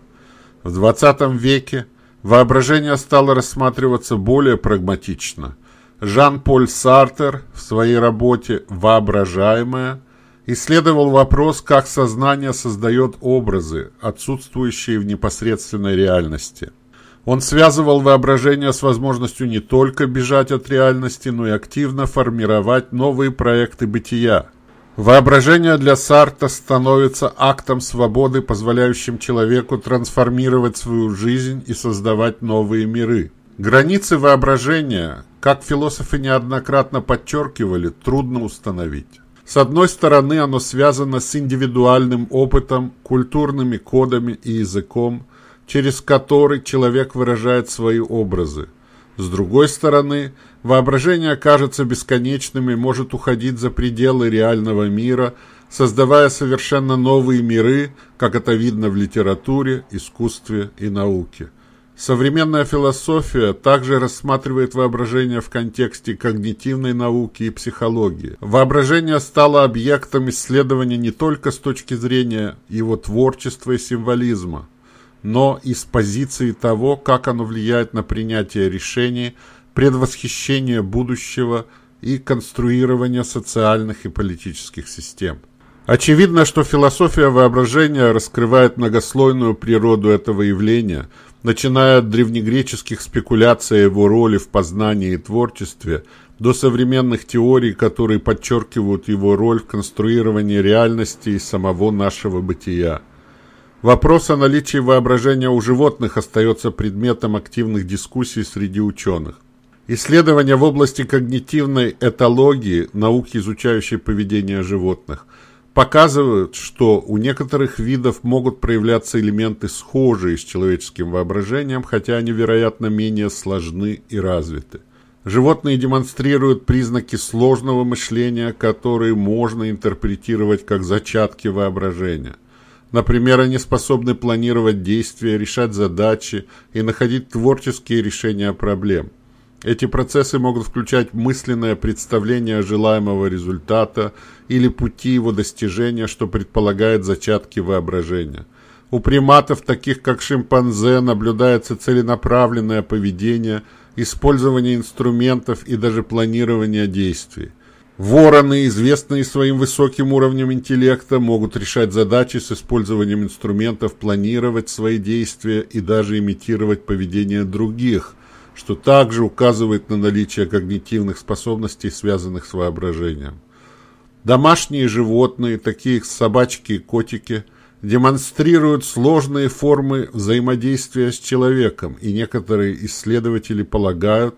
В XX веке воображение стало рассматриваться более прагматично. Жан-Поль Сартер в своей работе «Воображаемое» исследовал вопрос, как сознание создает образы, отсутствующие в непосредственной реальности – он связывал воображение с возможностью не только бежать от реальности, но и активно формировать новые проекты бытия. Воображение для Сарта становится актом свободы, позволяющим человеку трансформировать свою жизнь и создавать новые миры. Границы воображения, как философы неоднократно подчеркивали, трудно установить. С одной стороны, оно связано с индивидуальным опытом, культурными кодами и языком – через который человек выражает свои образы. С другой стороны, воображение кажется бесконечным и может уходить за пределы реального мира, создавая совершенно новые миры, как это видно в литературе, искусстве и науке. Современная философия также рассматривает воображение в контексте когнитивной науки и психологии. Воображение стало объектом исследования не только с точки зрения его творчества и символизма, но из позиции того, как оно влияет на принятие решений, предвосхищение будущего и конструирование социальных и политических систем. Очевидно, что философия воображения раскрывает многослойную природу этого явления, начиная от древнегреческих спекуляций о его роли в познании и творчестве, до современных теорий, которые подчеркивают его роль в конструировании реальности и самого нашего бытия. Вопрос о наличии воображения у животных остается предметом активных дискуссий среди ученых. Исследования в области когнитивной этологии, науки, изучающей поведение животных, показывают, что у некоторых видов могут проявляться элементы схожие с человеческим воображением, хотя они, вероятно, менее сложны и развиты. Животные демонстрируют признаки сложного мышления, которые можно интерпретировать как зачатки воображения – Например, они способны планировать действия, решать задачи и находить творческие решения проблем. Эти процессы могут включать мысленное представление желаемого результата или пути его достижения, что предполагает зачатки воображения. У приматов, таких как шимпанзе, наблюдается целенаправленное поведение, использование инструментов и даже планирование действий. Вороны, известные своим высоким уровнем интеллекта, могут решать задачи с использованием инструментов, планировать свои действия и даже имитировать поведение других, что также указывает на наличие когнитивных способностей, связанных с воображением. Домашние животные, такие как собачки и котики, демонстрируют сложные формы взаимодействия с человеком, и некоторые исследователи полагают,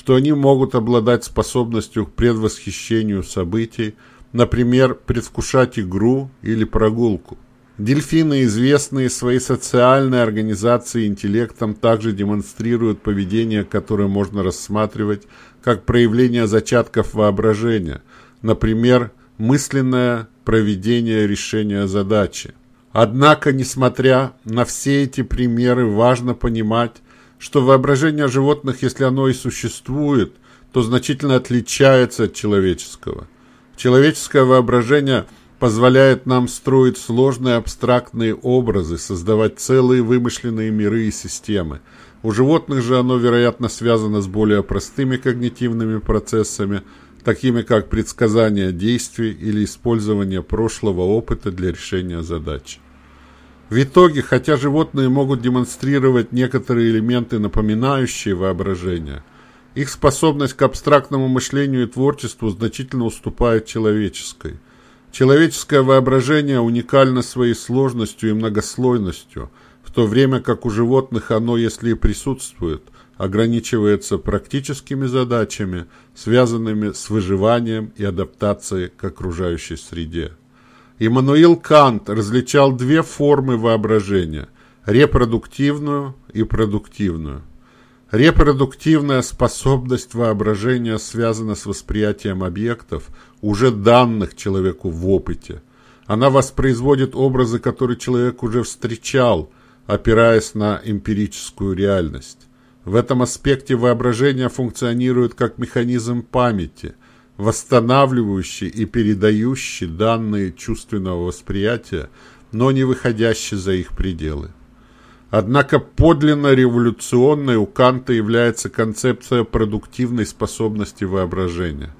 что они могут обладать способностью к предвосхищению событий, например, предвкушать игру или прогулку. Дельфины, известные своей социальной организацией интеллектом, также демонстрируют поведение, которое можно рассматривать как проявление зачатков воображения, например, мысленное проведение решения задачи. Однако, несмотря на все эти примеры, важно понимать, что воображение животных, если оно и существует, то значительно отличается от человеческого. Человеческое воображение позволяет нам строить сложные абстрактные образы, создавать целые вымышленные миры и системы. У животных же оно, вероятно, связано с более простыми когнитивными процессами, такими как предсказание действий или использование прошлого опыта для решения задач. В итоге, хотя животные могут демонстрировать некоторые элементы, напоминающие воображение, их способность к абстрактному мышлению и творчеству значительно уступает человеческой. Человеческое воображение уникально своей сложностью и многослойностью, в то время как у животных оно, если и присутствует, ограничивается практическими задачами, связанными с выживанием и адаптацией к окружающей среде. Иммануил Кант различал две формы воображения – репродуктивную и продуктивную. Репродуктивная способность воображения связана с восприятием объектов, уже данных человеку в опыте. Она воспроизводит образы, которые человек уже встречал, опираясь на эмпирическую реальность. В этом аспекте воображение функционирует как механизм памяти, восстанавливающий и передающий данные чувственного восприятия, но не выходящий за их пределы. Однако подлинно революционной у Канта является концепция продуктивной способности воображения.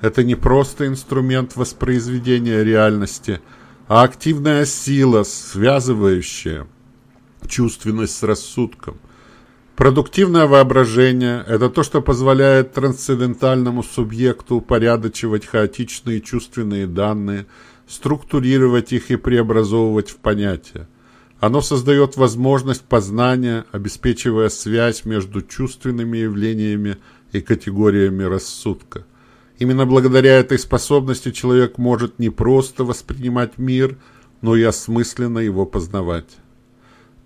Это не просто инструмент воспроизведения реальности, а активная сила, связывающая чувственность с рассудком. Продуктивное воображение – это то, что позволяет трансцендентальному субъекту упорядочивать хаотичные чувственные данные, структурировать их и преобразовывать в понятия. Оно создает возможность познания, обеспечивая связь между чувственными явлениями и категориями рассудка. Именно благодаря этой способности человек может не просто воспринимать мир, но и осмысленно его познавать.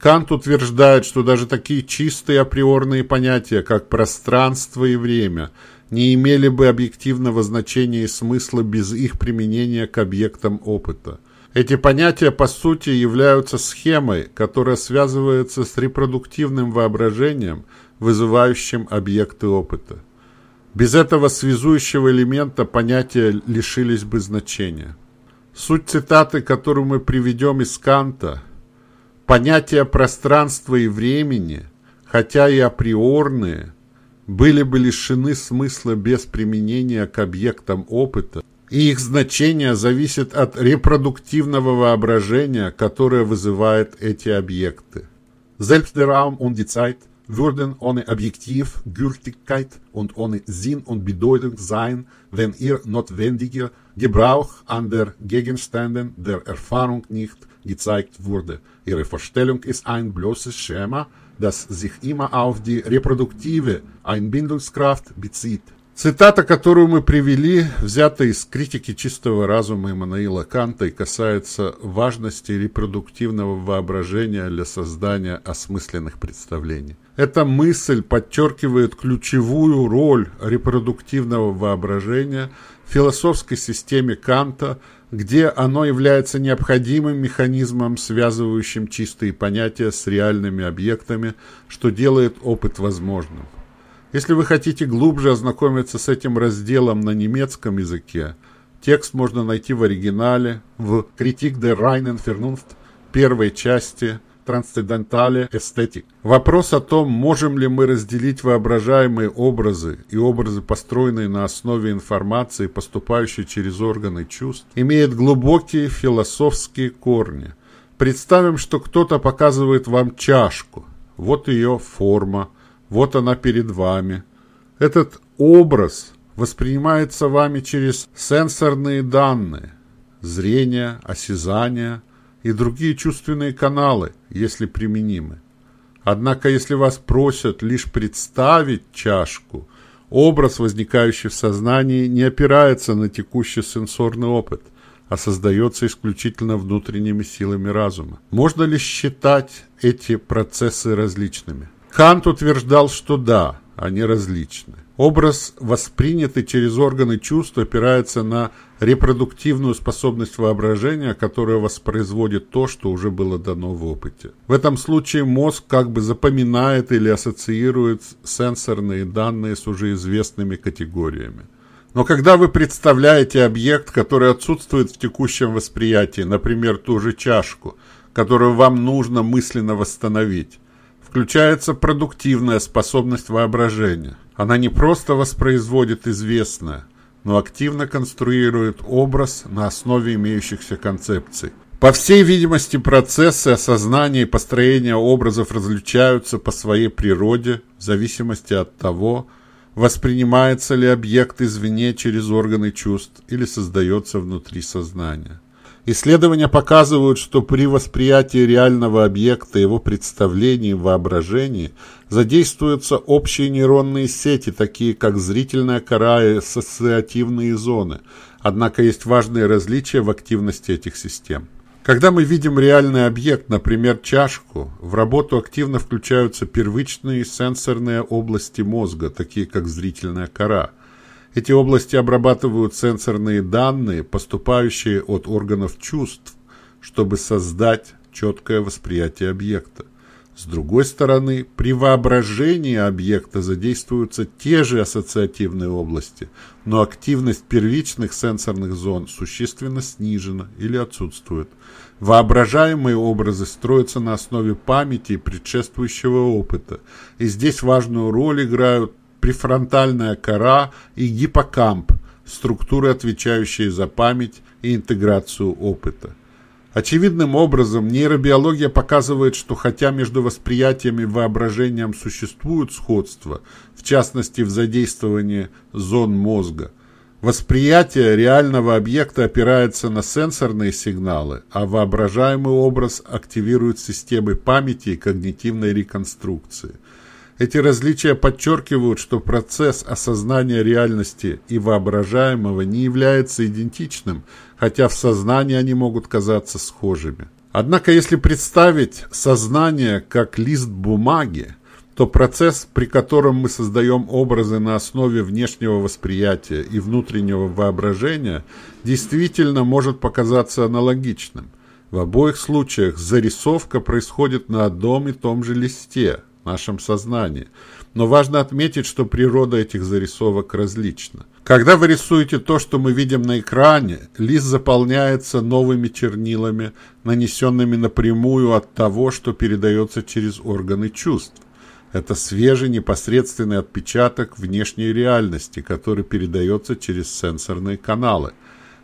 Кант утверждает, что даже такие чистые априорные понятия, как пространство и время, не имели бы объективного значения и смысла без их применения к объектам опыта – эти понятия, по сути, являются схемой, которая связывается с репродуктивным воображением, вызывающим объекты опыта. Без этого связующего элемента понятия лишились бы значения. Суть цитаты, которую мы приведем из Канта, понятия пространства и времени, хотя и априорные, были бы лишены смысла без применения к объектам опыта, и их значение зависит от репродуктивного воображения, которое вызывает эти объекты. Selbst der Raum und die Zeit würden ohne Objektivgültigkeit und ohne Sinn und Bedeutung sein, wenn ihr notwendiger Gebrauch an der Gegenständen der Erfahrung nicht gezeigt wurde. Ihre Vorstellung ist ein bloßes Schema, das sich immer auf die reproduktive Einbindungskraft bezieht. Цитата, которую мы привели, взята из критики чистого разума Эммануила Канта и касается важности репродуктивного воображения для создания осмысленных представлений. Эта мысль подчеркивает ключевую роль репродуктивного воображения в философской системе Канта, где оно является необходимым механизмом, связывающим чистые понятия с реальными объектами, что делает опыт возможным. Если вы хотите глубже ознакомиться с этим разделом на немецком языке, текст можно найти в оригинале в «Kritik der reinen Vernunft» первой части «Transcendentale Ästhetik». Вопрос о том, можем ли мы разделить воображаемые образы и образы, построенные на основе информации, поступающей через органы чувств, имеет глубокие философские корни. Представим, что кто-то показывает вам чашку. Вот ее форма, вот она перед вами. Этот образ воспринимается вами через сенсорные данные, зрение, осязание и другие чувственные каналы, если применимы. Однако, если вас просят лишь представить чашку, образ, возникающий в сознании, не опирается на текущий сенсорный опыт, а создается исключительно внутренними силами разума. Можно ли считать эти процессы различными? Кант утверждал, что да, они различны. Образ, воспринятый через органы чувств, опирается на репродуктивную способность воображения, которая воспроизводит то, что уже было дано в опыте. В этом случае мозг как бы запоминает или ассоциирует сенсорные данные с уже известными категориями. Но когда вы представляете объект, который отсутствует в текущем восприятии, например, ту же чашку, которую вам нужно мысленно восстановить, включается продуктивная способность воображения. Она не просто воспроизводит известное, но активно конструирует образ на основе имеющихся концепций. По всей видимости, процессы осознания и построения образов различаются по своей природе в зависимости от того, воспринимается ли объект извне через органы чувств или создается внутри сознания. Исследования показывают, что при восприятии реального объекта, его представлении, воображении задействуются общие нейронные сети, такие как зрительная кора и ассоциативные зоны. Однако есть важные различия в активности этих систем. Когда мы видим реальный объект, например, чашку, в работу активно включаются первичные сенсорные области мозга, такие как зрительная кора – эти области обрабатывают сенсорные данные, поступающие от органов чувств, чтобы создать четкое восприятие объекта. С другой стороны, при воображении объекта задействуются те же ассоциативные области, но активность первичных сенсорных зон существенно снижена или отсутствует. Воображаемые образы строятся на основе памяти и предшествующего опыта, и здесь важную роль играют префронтальная кора и гиппокамп, структуры, отвечающие за память и интеграцию опыта. Очевидным образом нейробиология показывает, что хотя между восприятием и воображением существуют сходства, в частности в задействовании зон мозга, восприятие реального объекта опирается на сенсорные сигналы, а воображаемый образ активирует системы памяти и когнитивной реконструкции. Эти различия подчеркивают, что процесс осознания реальности и воображаемого не является идентичным, хотя в сознании они могут казаться схожими. Однако, если представить сознание как лист бумаги, то процесс, при котором мы создаем образы на основе внешнего восприятия и внутреннего воображения, действительно может показаться аналогичным. В обоих случаях зарисовка происходит на одном и том же листе – нашем сознании. Но важно отметить, что природа этих зарисовок различна. Когда вы рисуете то, что мы видим на экране, лист заполняется новыми чернилами, нанесенными напрямую от того, что передается через органы чувств. Это свежий непосредственный отпечаток внешней реальности, который передается через сенсорные каналы.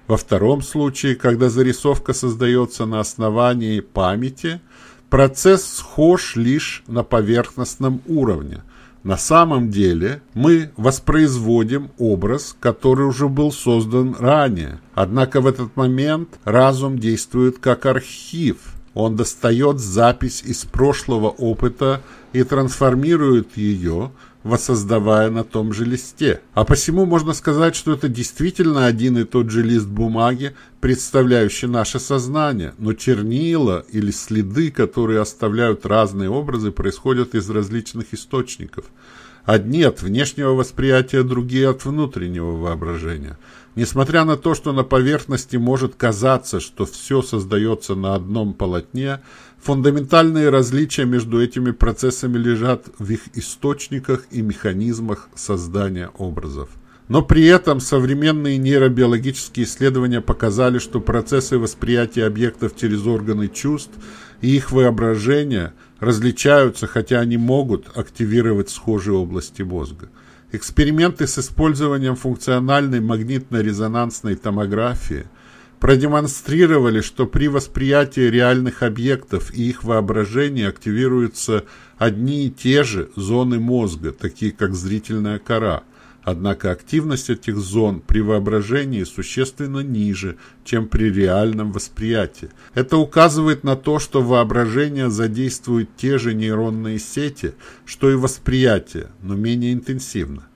Во втором случае, когда зарисовка создается на основании памяти – Процесс схож лишь на поверхностном уровне. На самом деле мы воспроизводим образ, который уже был создан ранее. Однако в этот момент разум действует как архив. Он достает запись из прошлого опыта и трансформирует ее воссоздавая на том же листе. А посему можно сказать, что это действительно один и тот же лист бумаги, представляющий наше сознание, но чернила или следы, которые оставляют разные образы, происходят из различных источников. Одни от внешнего восприятия, другие от внутреннего воображения. Несмотря на то, что на поверхности может казаться, что все создается на одном полотне, Фундаментальные различия между этими процессами лежат в их источниках и механизмах создания образов. Но при этом современные нейробиологические исследования показали, что процессы восприятия объектов через органы чувств и их воображения различаются, хотя они могут активировать схожие области мозга. Эксперименты с использованием функциональной магнитно-резонансной томографии – продемонстрировали, что при восприятии реальных объектов и их воображении активируются одни и те же зоны мозга, такие как зрительная кора. Однако активность этих зон при воображении существенно ниже, чем при реальном восприятии. Это указывает на то, что воображение задействует те же нейронные сети, что и восприятие, но менее интенсивно.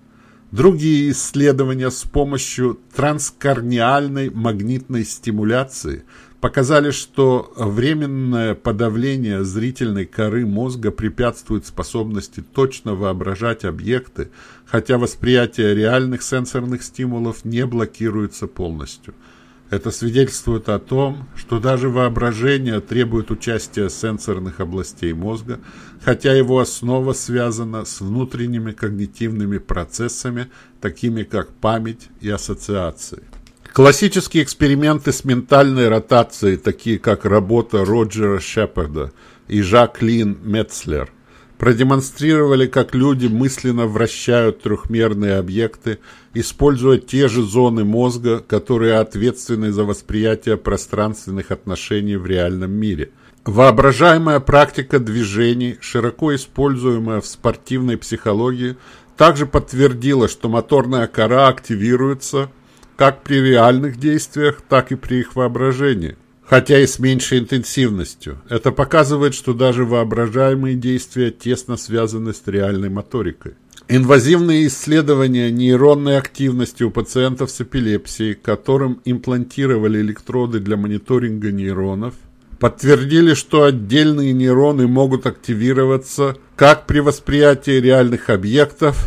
Другие исследования с помощью транскорниальной магнитной стимуляции показали, что временное подавление зрительной коры мозга препятствует способности точно воображать объекты, хотя восприятие реальных сенсорных стимулов не блокируется полностью – это свидетельствует о том, что даже воображение требует участия сенсорных областей мозга, хотя его основа связана с внутренними когнитивными процессами, такими как память и ассоциации. Классические эксперименты с ментальной ротацией, такие как работа Роджера Шепарда и Жаклин Метцлер, продемонстрировали, как люди мысленно вращают трехмерные объекты, используя те же зоны мозга, которые ответственны за восприятие пространственных отношений в реальном мире. Воображаемая практика движений, широко используемая в спортивной психологии, также подтвердила, что моторная кора активируется как при реальных действиях, так и при их воображении хотя и с меньшей интенсивностью. Это показывает, что даже воображаемые действия тесно связаны с реальной моторикой. Инвазивные исследования нейронной активности у пациентов с эпилепсией, которым имплантировали электроды для мониторинга нейронов, подтвердили, что отдельные нейроны могут активироваться как при восприятии реальных объектов,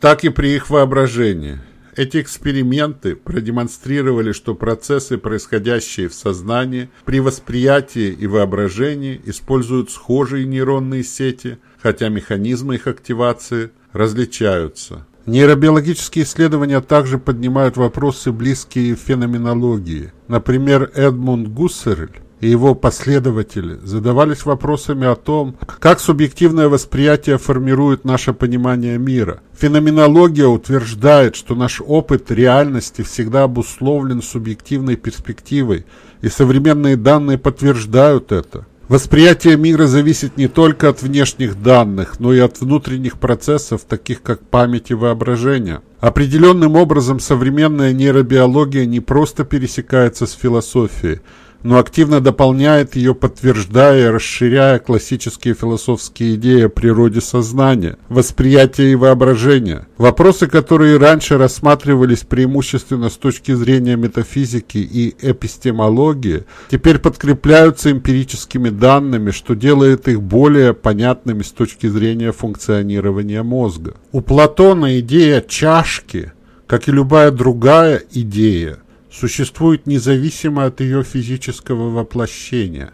так и при их воображении. Эти эксперименты продемонстрировали, что процессы, происходящие в сознании, при восприятии и воображении используют схожие нейронные сети, хотя механизмы их активации различаются. Нейробиологические исследования также поднимают вопросы, близкие феноменологии. Например, Эдмунд Гуссерль и его последователи задавались вопросами о том, как субъективное восприятие формирует наше понимание мира. Феноменология утверждает, что наш опыт реальности всегда обусловлен субъективной перспективой, и современные данные подтверждают это. Восприятие мира зависит не только от внешних данных, но и от внутренних процессов, таких как память и воображение. Определенным образом современная нейробиология не просто пересекается с философией, но активно дополняет ее, подтверждая и расширяя классические философские идеи о природе сознания, восприятия и воображения. Вопросы, которые раньше рассматривались преимущественно с точки зрения метафизики и эпистемологии, теперь подкрепляются эмпирическими данными, что делает их более понятными с точки зрения функционирования мозга. У Платона идея чашки, как и любая другая идея, существует независимо от ее физического воплощения.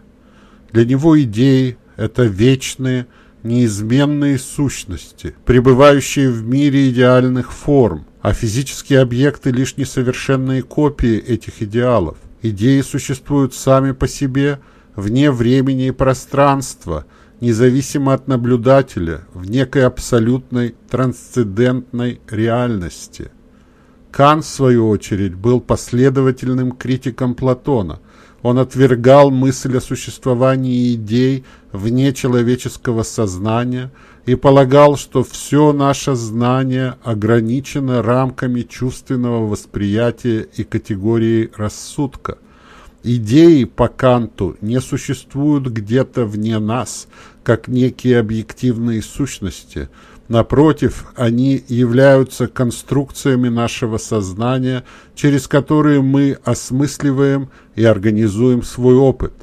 Для него идеи – это вечные, неизменные сущности, пребывающие в мире идеальных форм, а физические объекты – лишь несовершенные копии этих идеалов. Идеи существуют сами по себе, вне времени и пространства, независимо от наблюдателя, в некой абсолютной трансцендентной реальности – Кант, в свою очередь, был последовательным критиком Платона. Он отвергал мысль о существовании идей вне человеческого сознания и полагал, что все наше знание ограничено рамками чувственного восприятия и категории рассудка. Идеи по Канту не существуют где-то вне нас, как некие объективные сущности – Напротив, они являются конструкциями нашего сознания, через которые мы осмысливаем и организуем свой опыт.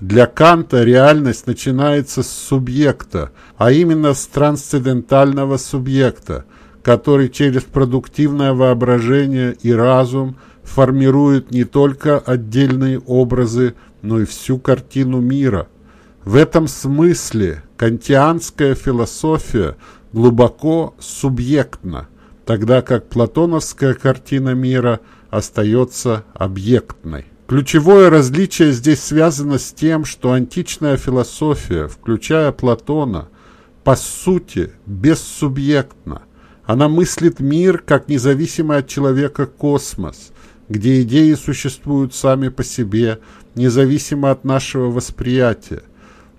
Для Канта реальность начинается с субъекта, а именно с трансцендентального субъекта, который через продуктивное воображение и разум формирует не только отдельные образы, но и всю картину мира. В этом смысле кантианская философия – глубоко субъектно, тогда как платоновская картина мира остается объектной. Ключевое различие здесь связано с тем, что античная философия, включая Платона, по сути бессубъектна. Она мыслит мир как независимый от человека космос, где идеи существуют сами по себе, независимо от нашего восприятия.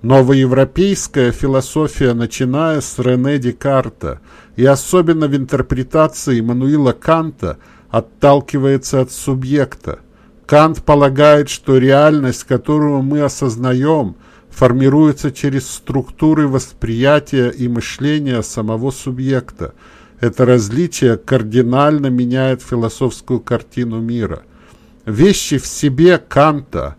Новоевропейская философия, начиная с Рене Декарта и особенно в интерпретации Мануила Канта, отталкивается от субъекта. Кант полагает, что реальность, которую мы осознаем, формируется через структуры восприятия и мышления самого субъекта. это различие кардинально меняет философскую картину мира. Вещи в себе Канта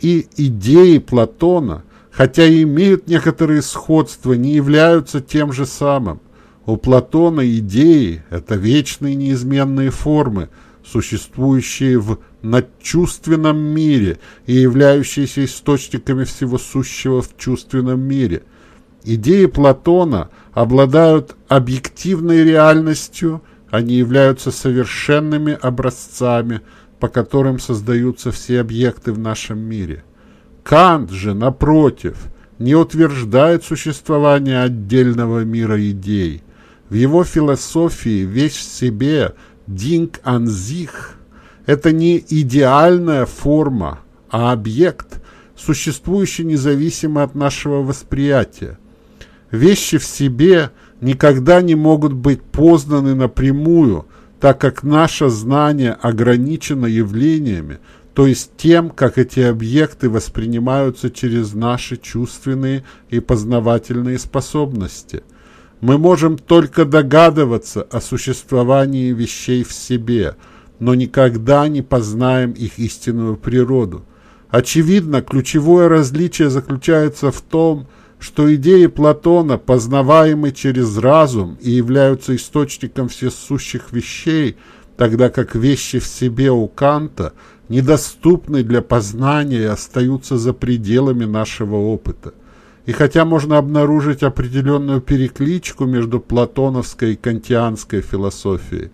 и идеи Платона, хотя и имеют некоторые сходства, не являются тем же самым. У Платона идеи – это вечные неизменные формы, существующие в надчувственном мире и являющиеся источниками всего сущего в чувственном мире. Идеи Платона обладают объективной реальностью, они являются совершенными образцами, по которым создаются все объекты в нашем мире. Кант же, напротив, не утверждает существование отдельного мира идей. В его философии вещь в себе, динг анзих, это не идеальная форма, а объект, существующий независимо от нашего восприятия. Вещи в себе никогда не могут быть познаны напрямую, так как наше знание ограничено явлениями, то есть тем, как эти объекты воспринимаются через наши чувственные и познавательные способности. Мы можем только догадываться о существовании вещей в себе, но никогда не познаем их истинную природу. Очевидно, ключевое различие заключается в том, что идеи Платона познаваемы через разум и являются источником всесущих вещей, тогда как вещи в себе у Канта недоступны для познания и остаются за пределами нашего опыта. И хотя можно обнаружить определенную перекличку между платоновской и кантианской философией,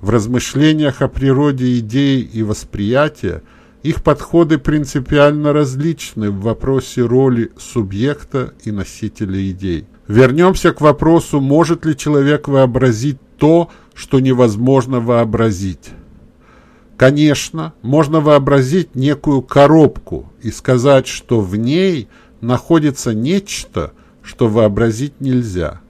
в размышлениях о природе идей и восприятия – их подходы принципиально различны в вопросе роли субъекта и носителя идей. Вернемся к вопросу, может ли человек вообразить то, что невозможно вообразить. Конечно, можно вообразить некую коробку и сказать, что в ней находится нечто, что вообразить нельзя.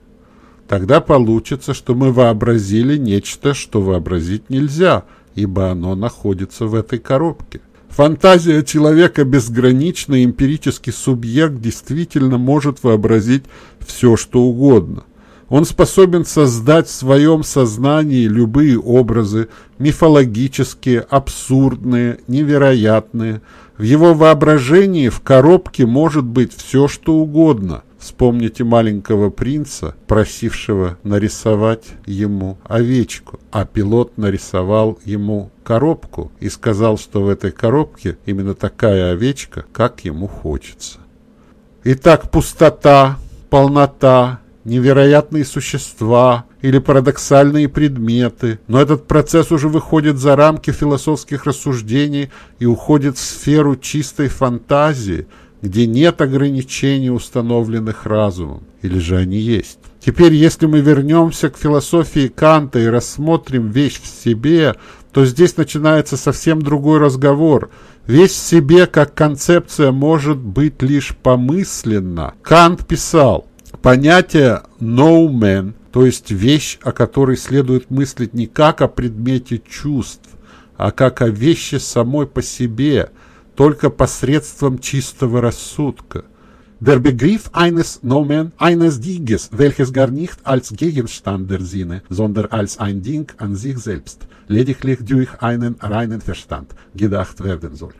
Тогда получится, что мы вообразили нечто, что вообразить нельзя, ибо оно находится в этой коробке. Фантазия человека безгранична, эмпирический субъект действительно может вообразить все, что угодно. Он способен создать в своем сознании любые образы, мифологические, абсурдные, невероятные. В его воображении в коробке может быть все, что угодно. Вспомните маленького принца, просившего нарисовать ему овечку, а пилот нарисовал ему коробку и сказал, что в этой коробке именно такая овечка, как ему хочется. Итак, пустота, полнота, невероятные существа или парадоксальные предметы, но этот процесс уже выходит за рамки философских рассуждений и уходит в сферу чистой фантазии – где нет ограничений, установленных разумом, или же они есть. Теперь, если мы вернемся к философии Канта и рассмотрим вещь в себе, то здесь начинается совсем другой разговор. Вещь в себе как концепция может быть лишь помысленно. Кант писал, понятие «no man», то есть вещь, о которой следует мыслить не как о предмете чувств, а как о вещи самой по себе – только посредством чистого рассудка. Der Begriff eines Nomen, eines Dinges, welches gar nicht als Gegenstand der Sinne, sondern als ein Ding an sich selbst, lediglich durch einen reinen Verstand gedacht werden soll.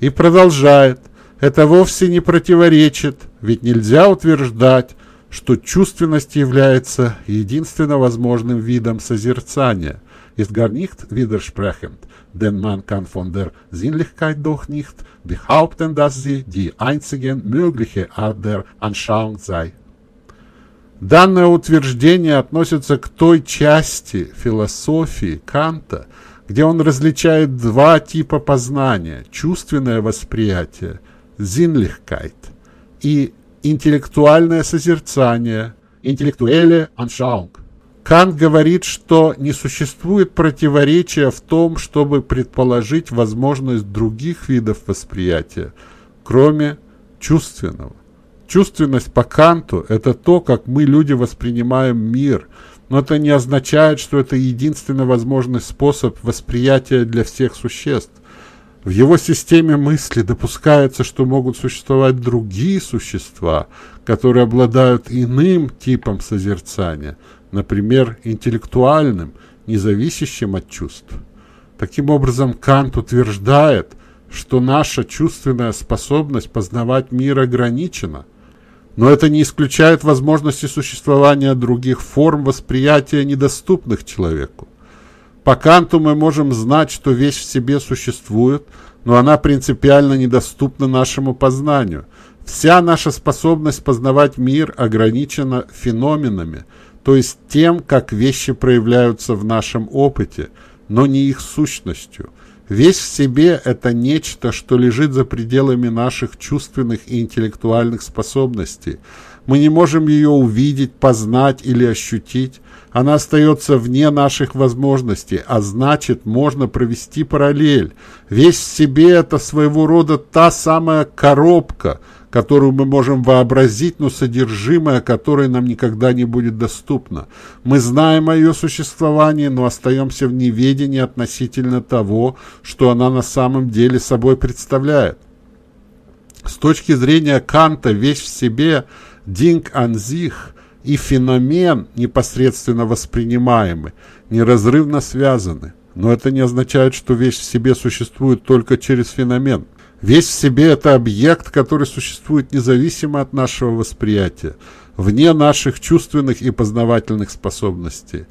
И продолжает. Это вовсе не противоречит, ведь нельзя утверждать, что чувственность является единственно возможным видом созерцания, ist gar nicht widersprechend, denn man kann von der Sinnlichkeit doch nicht behaupten, dass sie die einzige mögliche Art der Anschauung sei. Данное утверждение относится к той части философии Канта, где он различает два типа познания – чувственное восприятие, Sinnlichkeit, и интеллектуальное созерцание, интеллектуэле Anschauung. Кант говорит, что не существует противоречия в том, чтобы предположить возможность других видов восприятия, кроме чувственного. Чувственность по Канту – это то, как мы, люди, воспринимаем мир, но это не означает, что это единственный возможный способ восприятия для всех существ. В его системе мысли допускается, что могут существовать другие существа, которые обладают иным типом созерцания – например, интеллектуальным, независящим от чувств. Таким образом, Кант утверждает, что наша чувственная способность познавать мир ограничена, но это не исключает возможности существования других форм восприятия, недоступных человеку. По Канту мы можем знать, что вещь в себе существует, но она принципиально недоступна нашему познанию. Вся наша способность познавать мир ограничена феноменами, то есть тем, как вещи проявляются в нашем опыте, но не их сущностью. Вещь в себе – это нечто, что лежит за пределами наших чувственных и интеллектуальных способностей. Мы не можем ее увидеть, познать или ощутить. Она остается вне наших возможностей, а значит, можно провести параллель. Вещь в себе – это своего рода та самая коробка – которую мы можем вообразить, но содержимое которой нам никогда не будет доступно. Мы знаем о ее существовании, но остаемся в неведении относительно того, что она на самом деле собой представляет. С точки зрения Канта вещь в себе «динг анзих» и феномен, непосредственно воспринимаемый, неразрывно связаны. Но это не означает, что вещь в себе существует только через феномен. Весь в себе это объект, который существует независимо от нашего восприятия, вне наших чувственных и познавательных способностей.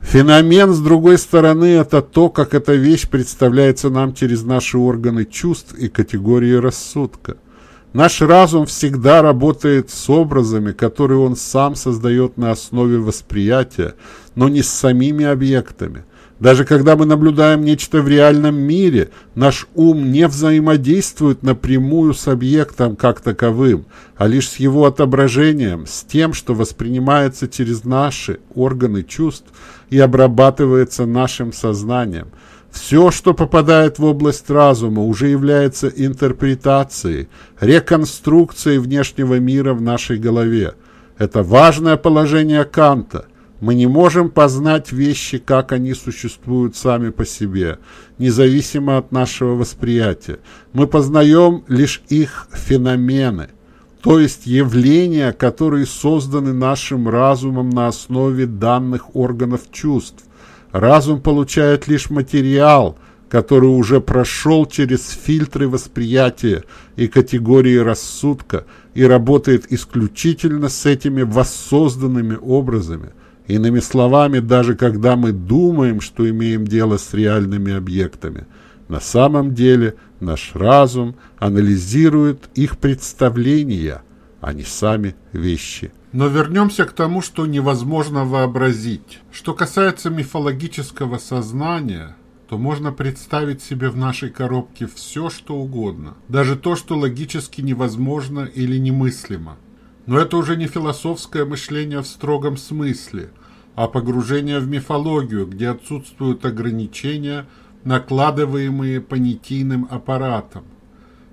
Феномен, с другой стороны, это то, как эта вещь представляется нам через наши органы чувств и категории рассудка. Наш разум всегда работает с образами, которые он сам создает на основе восприятия, но не с самими объектами. Даже когда мы наблюдаем нечто в реальном мире, наш ум не взаимодействует напрямую с объектом как таковым, а лишь с его отображением, с тем, что воспринимается через наши органы чувств и обрабатывается нашим сознанием. Все, что попадает в область разума, уже является интерпретацией, реконструкцией внешнего мира в нашей голове. Это важное положение Канта. Мы не можем познать вещи, как они существуют сами по себе, независимо от нашего восприятия. Мы познаем лишь их феномены, то есть явления, которые созданы нашим разумом на основе данных органов чувств. Разум получает лишь материал, который уже прошел через фильтры восприятия и категории рассудка и работает исключительно с этими воссозданными образами – Иными словами, даже когда мы думаем, что имеем дело с реальными объектами, на самом деле наш разум анализирует их представления, а не сами вещи. Но вернемся к тому, что невозможно вообразить. Что касается мифологического сознания, то можно представить себе в нашей коробке все, что угодно. Даже то, что логически невозможно или немыслимо. Но это уже не философское мышление в строгом смысле, а погружение в мифологию, где отсутствуют ограничения, накладываемые понятийным аппаратом.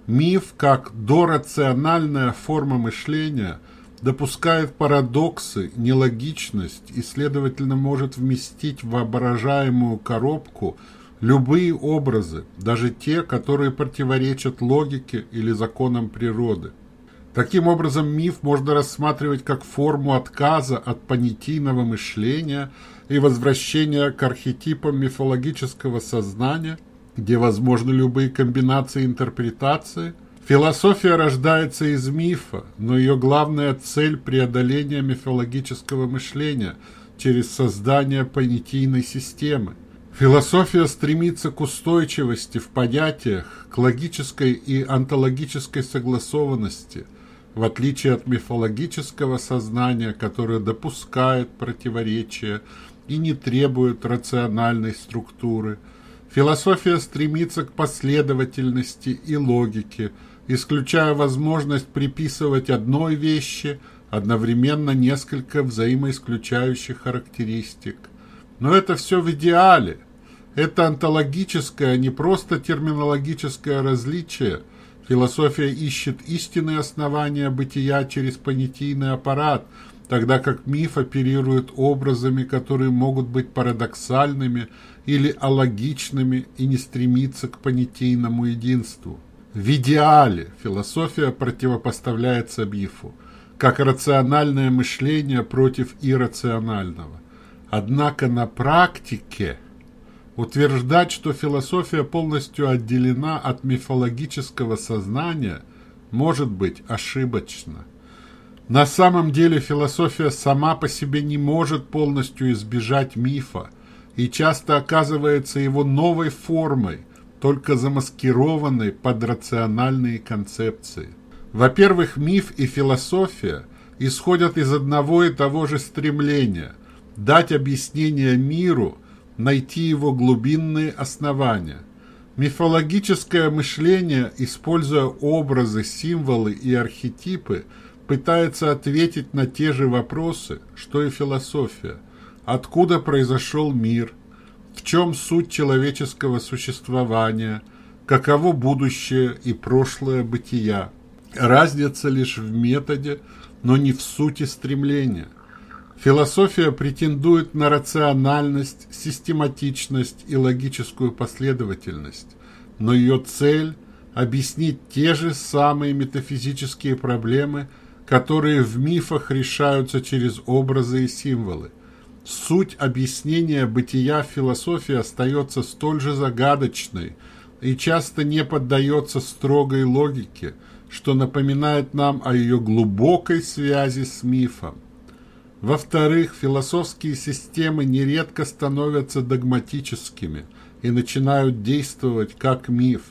Миф, как дорациональная форма мышления, допускает парадоксы, нелогичность и, следовательно, может вместить в воображаемую коробку любые образы, даже те, которые противоречат логике или законам природы. Таким образом, миф можно рассматривать как форму отказа от понятийного мышления и возвращения к архетипам мифологического сознания, где возможны любые комбинации интерпретации. Философия рождается из мифа, но ее главная цель – преодоление мифологического мышления через создание понятийной системы. Философия стремится к устойчивости в понятиях, к логической и онтологической согласованности – в отличие от мифологического сознания, которое допускает противоречия и не требует рациональной структуры, философия стремится к последовательности и логике, исключая возможность приписывать одной вещи одновременно несколько взаимоисключающих характеристик. Но это все в идеале. Это онтологическое, а не просто терминологическое различие – Философия ищет истинные основания бытия через понятийный аппарат, тогда как миф оперирует образами, которые могут быть парадоксальными или алогичными и не стремится к понятийному единству. В идеале философия противопоставляется мифу. как рациональное мышление против иррационального. Однако на практике утверждать, что философия полностью отделена от мифологического сознания, может быть ошибочно. На самом деле философия сама по себе не может полностью избежать мифа и часто оказывается его новой формой, только замаскированной под рациональные концепции. Во-первых, миф и философия исходят из одного и того же стремления – дать объяснение миру, найти его глубинные основания. Мифологическое мышление, используя образы, символы и архетипы, пытается ответить на те же вопросы, что и философия. Откуда произошел мир? В чем суть человеческого существования? Каково будущее и прошлое бытия? Разница лишь в методе, но не в сути стремления. Философия претендует на рациональность, систематичность и логическую последовательность, но ее цель – объяснить те же самые метафизические проблемы, которые в мифах решаются через образы и символы. Суть объяснения бытия в философии остается столь же загадочной и часто не поддается строгой логике – что напоминает нам о ее глубокой связи с мифом. Во-вторых, философские системы нередко становятся догматическими и начинают действовать как миф.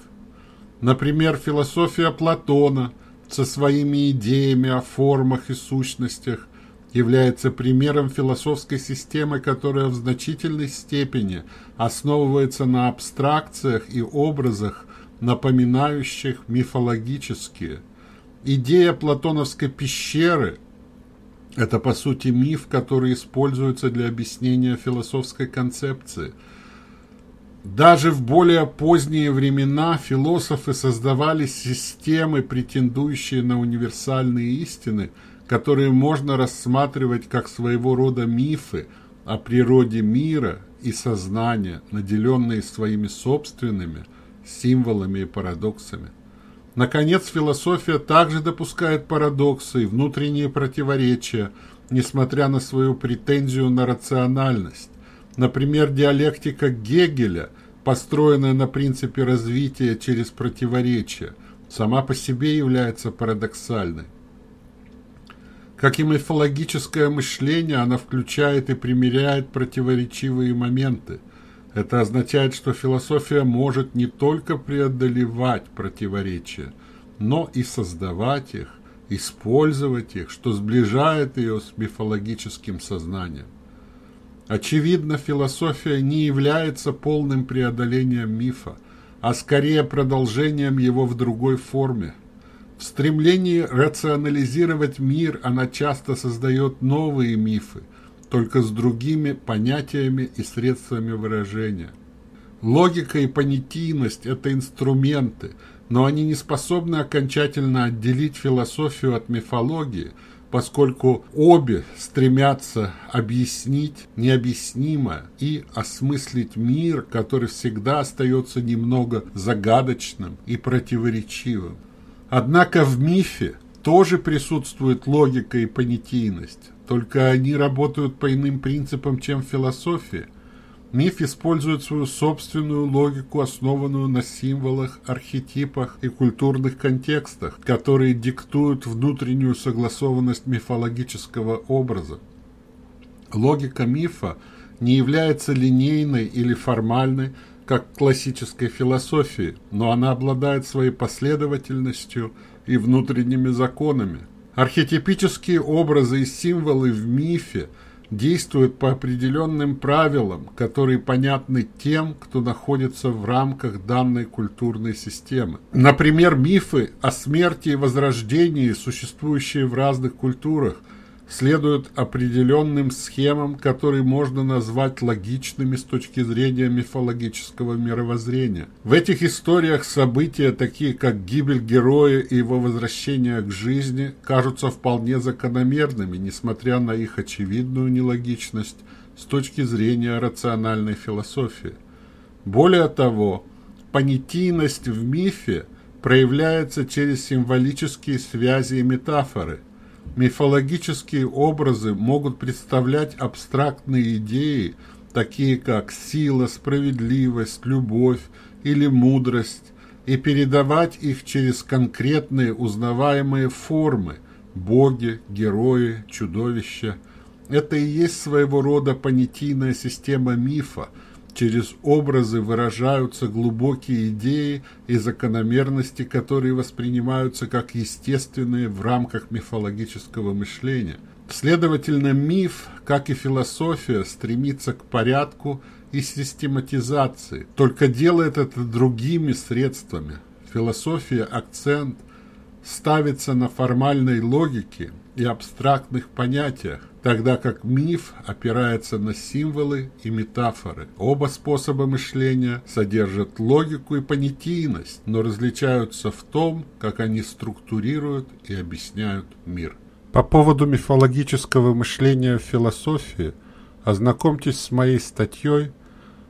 Например, философия Платона со своими идеями о формах и сущностях является примером философской системы, которая в значительной степени основывается на абстракциях и образах, напоминающих мифологические. Идея платоновской пещеры – это, по сути, миф, который используется для объяснения философской концепции. Даже в более поздние времена философы создавали системы, претендующие на универсальные истины, которые можно рассматривать как своего рода мифы о природе мира и сознания, наделенные своими собственными – символами и парадоксами. Наконец, философия также допускает парадоксы и внутренние противоречия, несмотря на свою претензию на рациональность. Например, диалектика Гегеля, построенная на принципе развития через противоречия, сама по себе является парадоксальной. Как и мифологическое мышление, она включает и примиряет противоречивые моменты – это означает, что философия может не только преодолевать противоречия, но и создавать их, использовать их, что сближает ее с мифологическим сознанием. Очевидно, философия не является полным преодолением мифа, а скорее продолжением его в другой форме. В стремлении рационализировать мир она часто создает новые мифы – только с другими понятиями и средствами выражения. Логика и понятийность – это инструменты, но они не способны окончательно отделить философию от мифологии, поскольку обе стремятся объяснить необъяснимое и осмыслить мир, который всегда остается немного загадочным и противоречивым. Однако в мифе тоже присутствует логика и понятийность. Только они работают по иным принципам, чем философия. Миф использует свою собственную логику, основанную на символах, архетипах и культурных контекстах, которые диктуют внутреннюю согласованность мифологического образа. Логика мифа не является линейной или формальной, как классической философии, но она обладает своей последовательностью и внутренними законами. Архетипические образы и символы в мифе действуют по определенным правилам, которые понятны тем, кто находится в рамках данной культурной системы. Например, мифы о смерти и возрождении, существующие в разных культурах – следуют определенным схемам, которые можно назвать логичными с точки зрения мифологического мировоззрения. В этих историях события, такие как гибель героя и его возвращение к жизни, кажутся вполне закономерными, несмотря на их очевидную нелогичность с точки зрения рациональной философии. Более того, понятийность в мифе проявляется через символические связи и метафоры – Мифологические образы могут представлять абстрактные идеи, такие как сила, справедливость, любовь или мудрость, и передавать их через конкретные узнаваемые формы – боги, герои, чудовища. Это и есть своего рода понятийная система мифа. Через образы выражаются глубокие идеи и закономерности, которые воспринимаются как естественные в рамках мифологического мышления. Следовательно, миф, как и философия, стремится к порядку – и систематизации, только делает это другими средствами. Философия акцент ставится на формальной логике и абстрактных понятиях, тогда как миф опирается на символы и метафоры. Оба способа мышления содержат логику и понятийность, но различаются в том, как они структурируют и объясняют мир. По поводу мифологического мышления в философии ознакомьтесь с моей статьей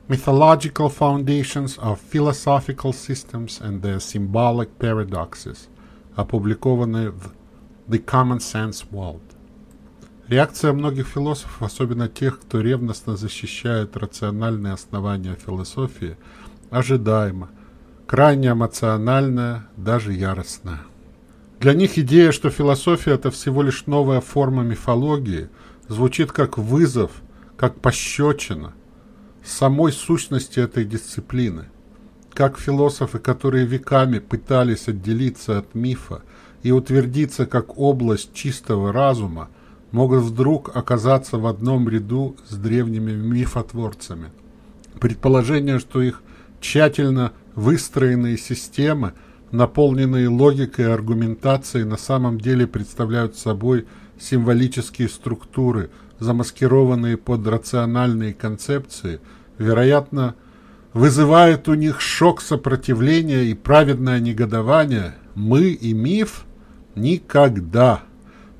Mythological Foundations of Philosophical Systems and Their Symbolic Paradoxes, опубликованные в The Common Sense World. Реакция многих философов, особенно тех, кто ревностно защищает рациональные основания философии, ожидаема, крайне эмоциональная, даже яростная. Для них идея, что философия – это всего лишь новая форма мифологии, звучит как вызов, как пощечина, самой сущности этой дисциплины. Как философы, которые веками пытались отделиться от мифа и утвердиться как область чистого разума, могут вдруг оказаться в одном ряду с древними мифотворцами. Предположение, что их тщательно выстроенные системы, наполненные логикой и аргументацией, на самом деле представляют собой символические структуры, замаскированные под рациональные концепции – вероятно, вызывает у них шок сопротивления и праведное негодование. Мы и миф никогда.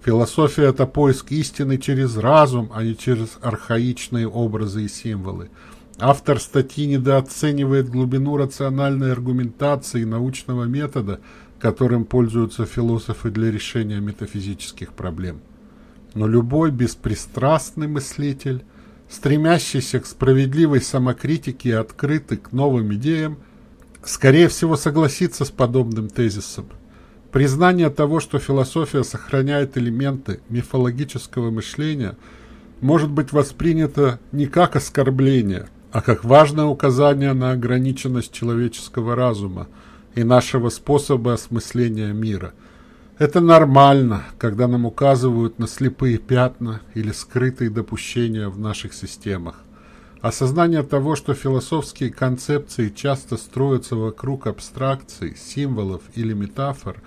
Философия – это поиск истины через разум, а не через архаичные образы и символы. Автор статьи недооценивает глубину рациональной аргументации и научного метода, которым пользуются философы для решения метафизических проблем. Но любой беспристрастный мыслитель – стремящийся к справедливой самокритике и открытый к новым идеям, скорее всего согласится с подобным тезисом. Признание того, что философия сохраняет элементы мифологического мышления, может быть воспринято не как оскорбление, а как важное указание на ограниченность человеческого разума и нашего способа осмысления мира – это нормально, когда нам указывают на слепые пятна или скрытые допущения в наших системах. Осознание того, что философские концепции часто строятся вокруг абстракций, символов или метафор,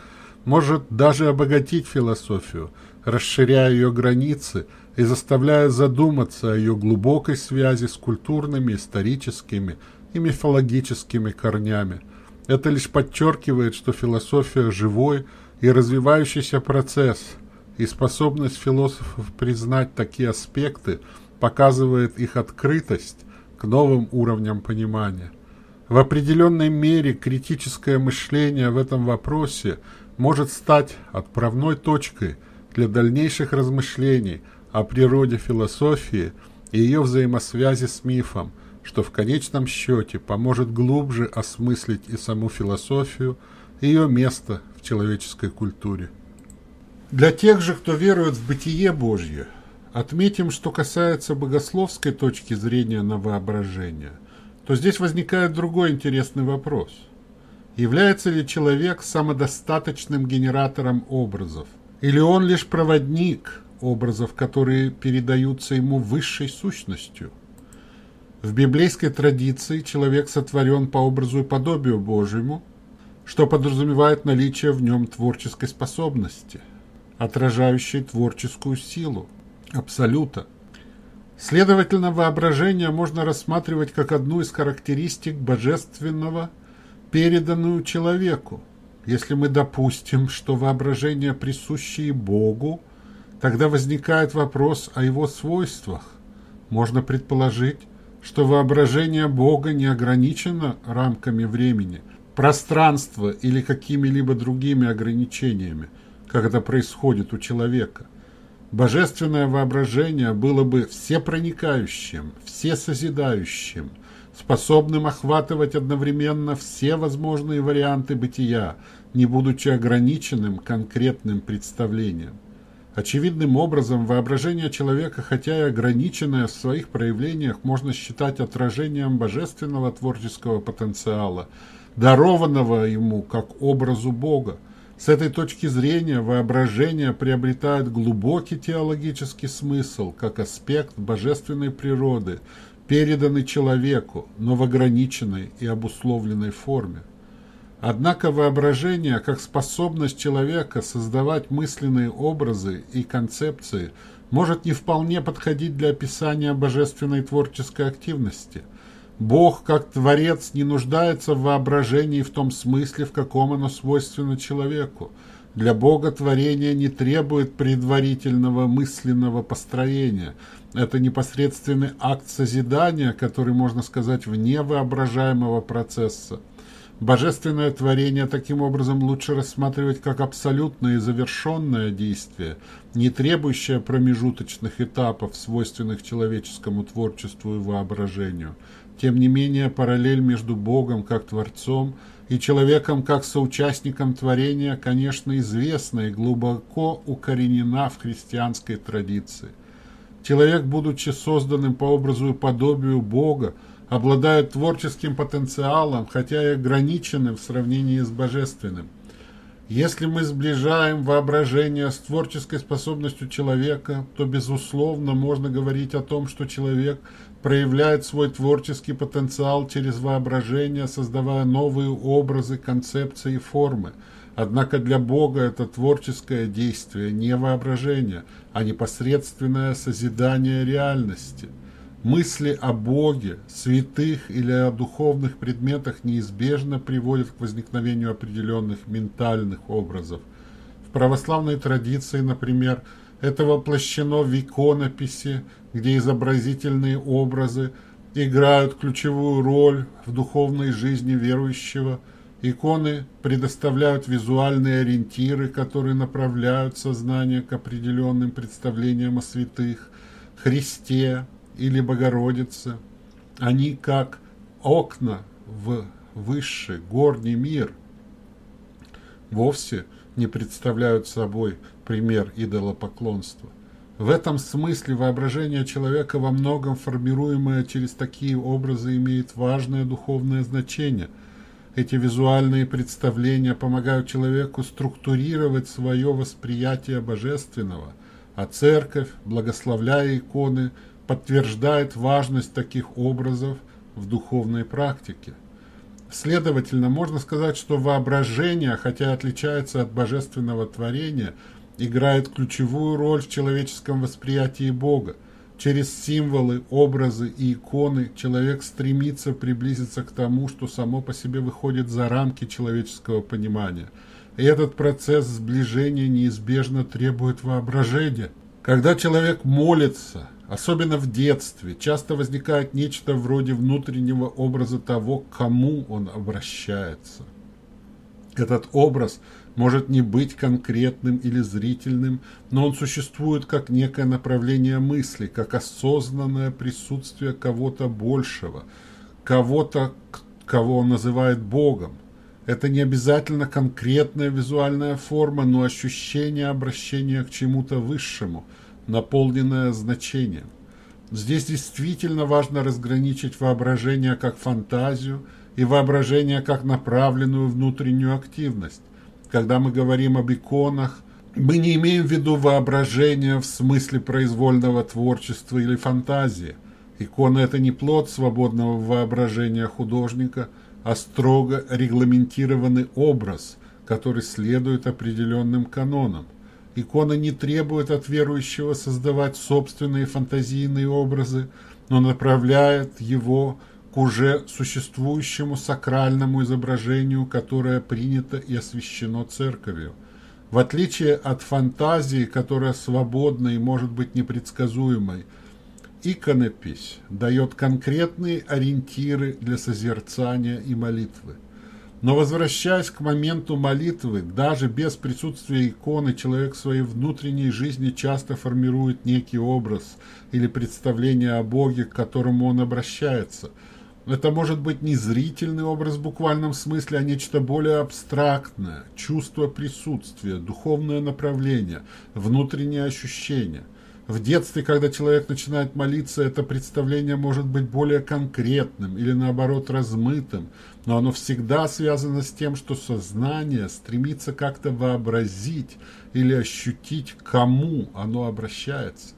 может даже обогатить философию, расширяя ее границы и заставляя задуматься о ее глубокой связи с культурными, историческими и мифологическими корнями. Это лишь подчеркивает, что философия живой – и развивающийся процесс, и способность философов признать такие аспекты показывает их открытость к новым уровням понимания. В определенной мере критическое мышление в этом вопросе может стать отправной точкой для дальнейших размышлений о природе философии и ее взаимосвязи с мифом, что в конечном счете поможет глубже осмыслить и саму философию, и ее место в человеческой культуре. Для тех же, кто верует в бытие Божье, отметим, что касается богословской точки зрения на воображение, то здесь возникает другой интересный вопрос. Является ли человек самодостаточным генератором образов? Или он лишь проводник образов, которые передаются ему высшей сущностью? В библейской традиции человек сотворен по образу и подобию Божьему – что подразумевает наличие в нем творческой способности, отражающей творческую силу, абсолюта. Следовательно, воображение можно рассматривать как одну из характеристик божественного, переданную человеку. Если мы допустим, что воображение присуще Богу, тогда возникает вопрос о его свойствах. Можно предположить, что воображение Бога не ограничено рамками времени – пространства или какими-либо другими ограничениями, как это происходит у человека. Божественное воображение было бы всепроникающим, всесозидающим, способным охватывать одновременно все возможные варианты бытия, не будучи ограниченным конкретным представлением. Очевидным образом, воображение человека, хотя и ограниченное в своих проявлениях, можно считать отражением божественного творческого потенциала, дарованного ему как образу Бога. С этой точки зрения воображение приобретает глубокий теологический смысл, как аспект божественной природы, переданный человеку, но в ограниченной и обусловленной форме. Однако воображение, как способность человека создавать мысленные образы и концепции, может не вполне подходить для описания божественной творческой активности. Бог, как Творец, не нуждается в воображении в том смысле, в каком оно свойственно человеку. Для Бога творение не требует предварительного мысленного построения. Это непосредственный акт созидания, который, можно сказать, вне воображаемого процесса. Божественное творение таким образом лучше рассматривать как абсолютное и завершенное действие, не требующее промежуточных этапов, свойственных человеческому творчеству и воображению. Тем не менее, параллель между Богом как Творцом и человеком как соучастником творения, конечно, известна и глубоко укоренена в христианской традиции. Человек, будучи созданным по образу и подобию Бога, обладают творческим потенциалом, хотя и ограниченным в сравнении с божественным. Если мы сближаем воображение с творческой способностью человека, то, безусловно, можно говорить о том, что человек проявляет свой творческий потенциал через воображение, создавая новые образы, концепции и формы. Однако для Бога это творческое действие не воображение, а непосредственное созидание реальности – Мысли о Боге, святых или о духовных предметах неизбежно приводят к возникновению определенных ментальных образов. В православной традиции, например, это воплощено в иконописи, где изобразительные образы играют ключевую роль в духовной жизни верующего. Иконы предоставляют визуальные ориентиры, которые направляют сознание к определенным представлениям о святых, Христе, или Богородица, они как окна в высший горний мир вовсе не представляют собой пример идолопоклонства. В этом смысле воображение человека во многом формируемое через такие образы имеет важное духовное значение. Эти визуальные представления помогают человеку структурировать свое восприятие божественного, а церковь, благословляя иконы, подтверждает важность таких образов в духовной практике. Следовательно, можно сказать, что воображение, хотя отличается от божественного творения, играет ключевую роль в человеческом восприятии Бога. Через символы, образы и иконы человек стремится приблизиться к тому, что само по себе выходит за рамки человеческого понимания. И этот процесс сближения неизбежно требует воображения. Когда человек молится, Особенно в детстве часто возникает нечто вроде внутреннего образа того, к кому он обращается. Этот образ может не быть конкретным или зрительным, но он существует как некое направление мысли, как осознанное присутствие кого-то большего, кого-то, кого он называет Богом. Это не обязательно конкретная визуальная форма, но ощущение обращения к чему-то высшему – наполненное значением. Здесь действительно важно разграничить воображение как фантазию и воображение как направленную внутреннюю активность. Когда мы говорим об иконах, мы не имеем в виду воображение в смысле произвольного творчества или фантазии. Икона – это не плод свободного воображения художника, а строго регламентированный образ, который следует определенным канонам. Икона не требует от верующего создавать собственные фантазийные образы, но направляет его к уже существующему сакральному изображению, которое принято и освящено церковью. В отличие от фантазии, которая свободна и может быть непредсказуемой, иконопись дает конкретные ориентиры для созерцания и молитвы. Но возвращаясь к моменту молитвы, даже без присутствия иконы, человек в своей внутренней жизни часто формирует некий образ или представление о Боге, к которому он обращается. Это может быть не зрительный образ в буквальном смысле, а нечто более абстрактное, чувство присутствия, духовное направление, внутреннее ощущение. В детстве, когда человек начинает молиться, это представление может быть более конкретным или наоборот размытым, но оно всегда связано с тем, что сознание стремится как-то вообразить или ощутить, кому оно обращается.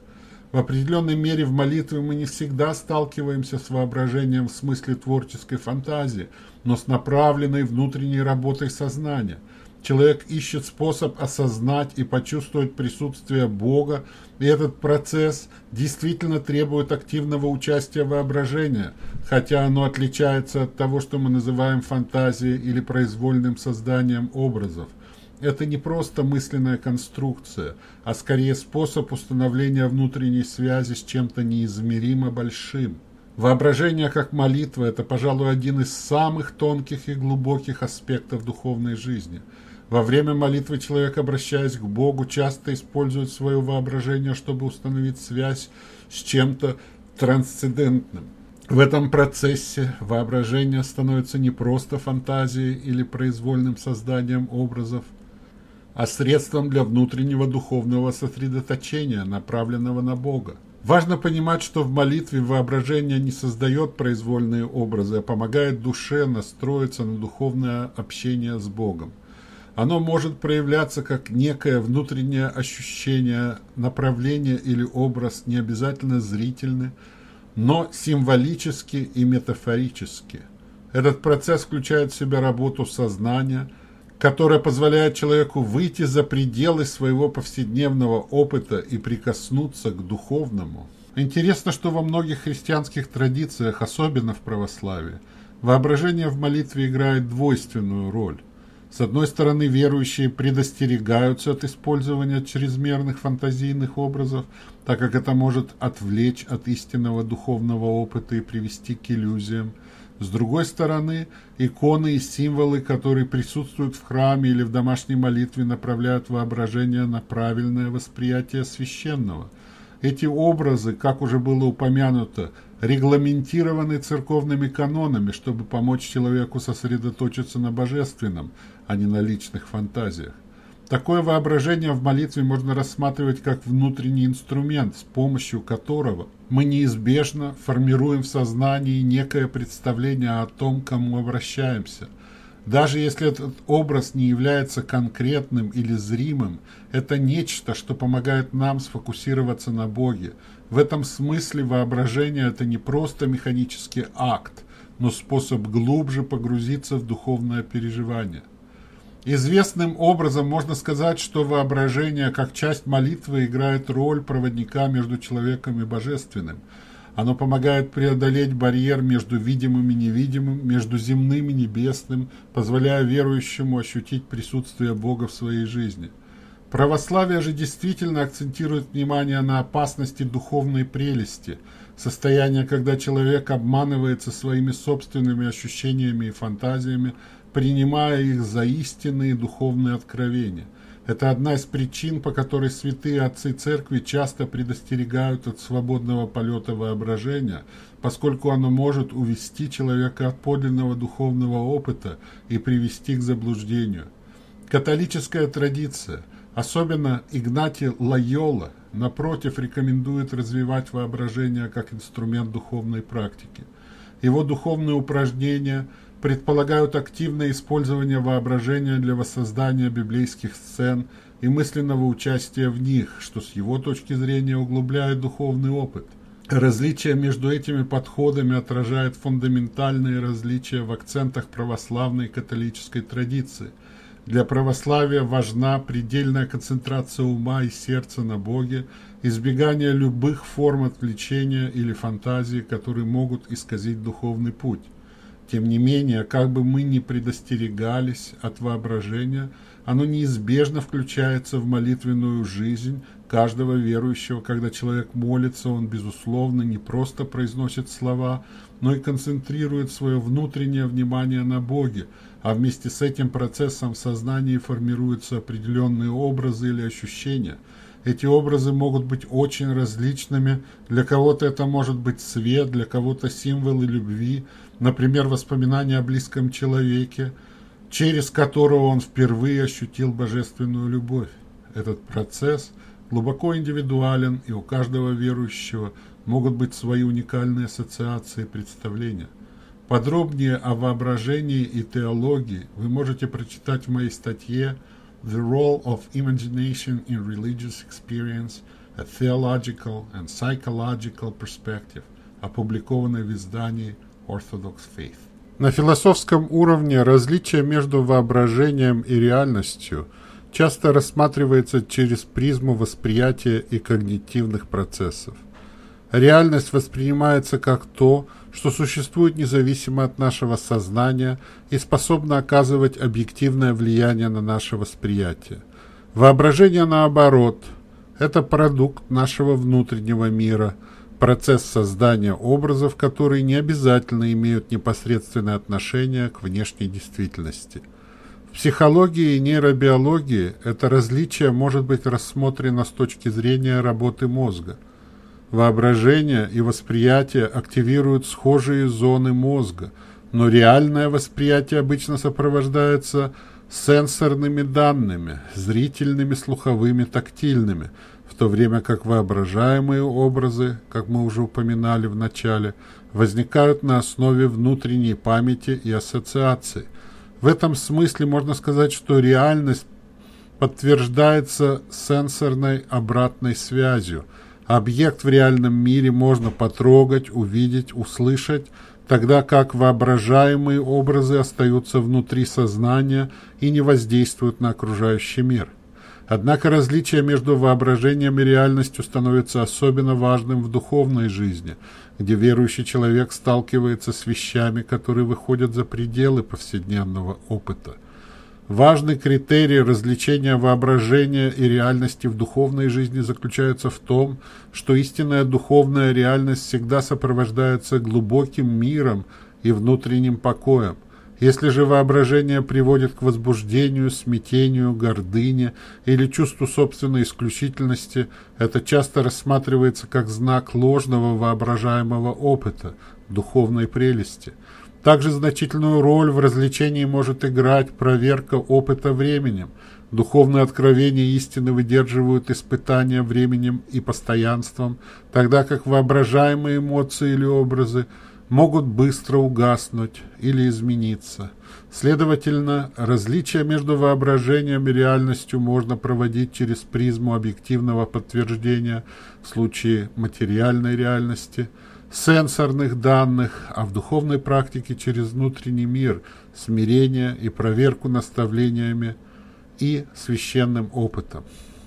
В определенной мере в молитве мы не всегда сталкиваемся с воображением в смысле творческой фантазии, но с направленной внутренней работой сознания – Человек ищет способ осознать и почувствовать присутствие Бога, и этот процесс действительно требует активного участия воображения, хотя оно отличается от того, что мы называем фантазией или произвольным созданием образов. Это не просто мысленная конструкция, а скорее способ установления внутренней связи с чем-то неизмеримо большим. Воображение как молитва – это, пожалуй, один из самых тонких и глубоких аспектов духовной жизни – во время молитвы человек, обращаясь к Богу, часто использует свое воображение, чтобы установить связь с чем-то трансцендентным. В этом процессе воображение становится не просто фантазией или произвольным созданием образов, а средством для внутреннего духовного сосредоточения, направленного на Бога. Важно понимать, что в молитве воображение не создает произвольные образы, а помогает душе настроиться на духовное общение с Богом. Оно может проявляться как некое внутреннее ощущение, направление или образ, не обязательно зрительный, но символически и метафорически. Этот процесс включает в себя работу сознания, которая позволяет человеку выйти за пределы своего повседневного опыта и прикоснуться к духовному. Интересно, что во многих христианских традициях, особенно в православии, воображение в молитве играет двойственную роль. С одной стороны, верующие предостерегаются от использования чрезмерных фантазийных образов, так как это может отвлечь от истинного духовного опыта и привести к иллюзиям. С другой стороны, иконы и символы, которые присутствуют в храме или в домашней молитве, направляют воображение на правильное восприятие священного. Эти образы, как уже было упомянуто, регламентированы церковными канонами, чтобы помочь человеку сосредоточиться на божественном, а не на личных фантазиях. Такое воображение в молитве можно рассматривать как внутренний инструмент, с помощью которого мы неизбежно формируем в сознании некое представление о том, к кому обращаемся. Даже если этот образ не является конкретным или зримым, это нечто, что помогает нам сфокусироваться на Боге, в этом смысле воображение – это не просто механический акт, но способ глубже погрузиться в духовное переживание. Известным образом можно сказать, что воображение как часть молитвы играет роль проводника между человеком и божественным. Оно помогает преодолеть барьер между видимым и невидимым, между земным и небесным, позволяя верующему ощутить присутствие Бога в своей жизни – Православие же действительно акцентирует внимание на опасности духовной прелести, состояние, когда человек обманывается своими собственными ощущениями и фантазиями, принимая их за истинные духовные откровения. Это одна из причин, по которой святые отцы церкви часто предостерегают от свободного полета воображения, поскольку оно может увести человека от подлинного духовного опыта и привести к заблуждению. Католическая традиция – Особенно Игнатий Лайола, напротив, рекомендует развивать воображение как инструмент духовной практики. Его духовные упражнения предполагают активное использование воображения для воссоздания библейских сцен и мысленного участия в них, что с его точки зрения углубляет духовный опыт. Различие между этими подходами отражает фундаментальные различия в акцентах православной и католической традиции – для православия важна предельная концентрация ума и сердца на Боге, избегание любых форм отвлечения или фантазии, которые могут исказить духовный путь. Тем не менее, как бы мы ни предостерегались от воображения, оно неизбежно включается в молитвенную жизнь каждого верующего. Когда человек молится, он, безусловно, не просто произносит слова, но и концентрирует свое внутреннее внимание на Боге, а вместе с этим процессом в сознании формируются определенные образы или ощущения. Эти образы могут быть очень различными, для кого-то это может быть свет, для кого-то символы любви, например, воспоминания о близком человеке, через которого он впервые ощутил божественную любовь. Этот процесс глубоко индивидуален, и у каждого верующего могут быть свои уникальные ассоциации и представления. Подробнее о воображении и теологии вы можете прочитать в моей статье «The Role of Imagination in Religious Experience – A Theological and Psychological Perspective», опубликованной в издании Orthodox Faith. На философском уровне различие между воображением и реальностью часто рассматривается через призму восприятия и когнитивных процессов. Реальность воспринимается как то, что существует независимо от нашего сознания и способна оказывать объективное влияние на наше восприятие. Воображение, наоборот, это продукт нашего внутреннего мира, процесс создания образов, которые не обязательно имеют непосредственное отношение к внешней действительности. В психологии и нейробиологии это различие может быть рассмотрено с точки зрения работы мозга – Воображение и восприятие активируют схожие зоны мозга, но реальное восприятие обычно сопровождается сенсорными данными, зрительными, слуховыми, тактильными, в то время как воображаемые образы, как мы уже упоминали в начале, возникают на основе внутренней памяти и ассоциаций. В этом смысле можно сказать, что реальность подтверждается сенсорной обратной связью – Объект в реальном мире можно потрогать, увидеть, услышать, тогда как воображаемые образы остаются внутри сознания и не воздействуют на окружающий мир. Однако различие между воображением и реальностью становится особенно важным в духовной жизни, где верующий человек сталкивается с вещами, которые выходят за пределы повседневного опыта. Важный критерий развлечения воображения и реальности в духовной жизни заключается в том, что истинная духовная реальность всегда сопровождается глубоким миром и внутренним покоем. Если же воображение приводит к возбуждению, смятению, гордыне или чувству собственной исключительности, это часто рассматривается как знак ложного воображаемого опыта, духовной прелести – также значительную роль в развлечении может играть проверка опыта временем. Духовные откровения истины выдерживают испытания временем и постоянством, тогда как воображаемые эмоции или образы могут быстро угаснуть или измениться. Следовательно, различие между воображением и реальностью можно проводить через призму объективного подтверждения в случае материальной реальности – сенсорных данных, а в духовной практике через внутренний мир, смирение и проверку наставлениями и священным опытом.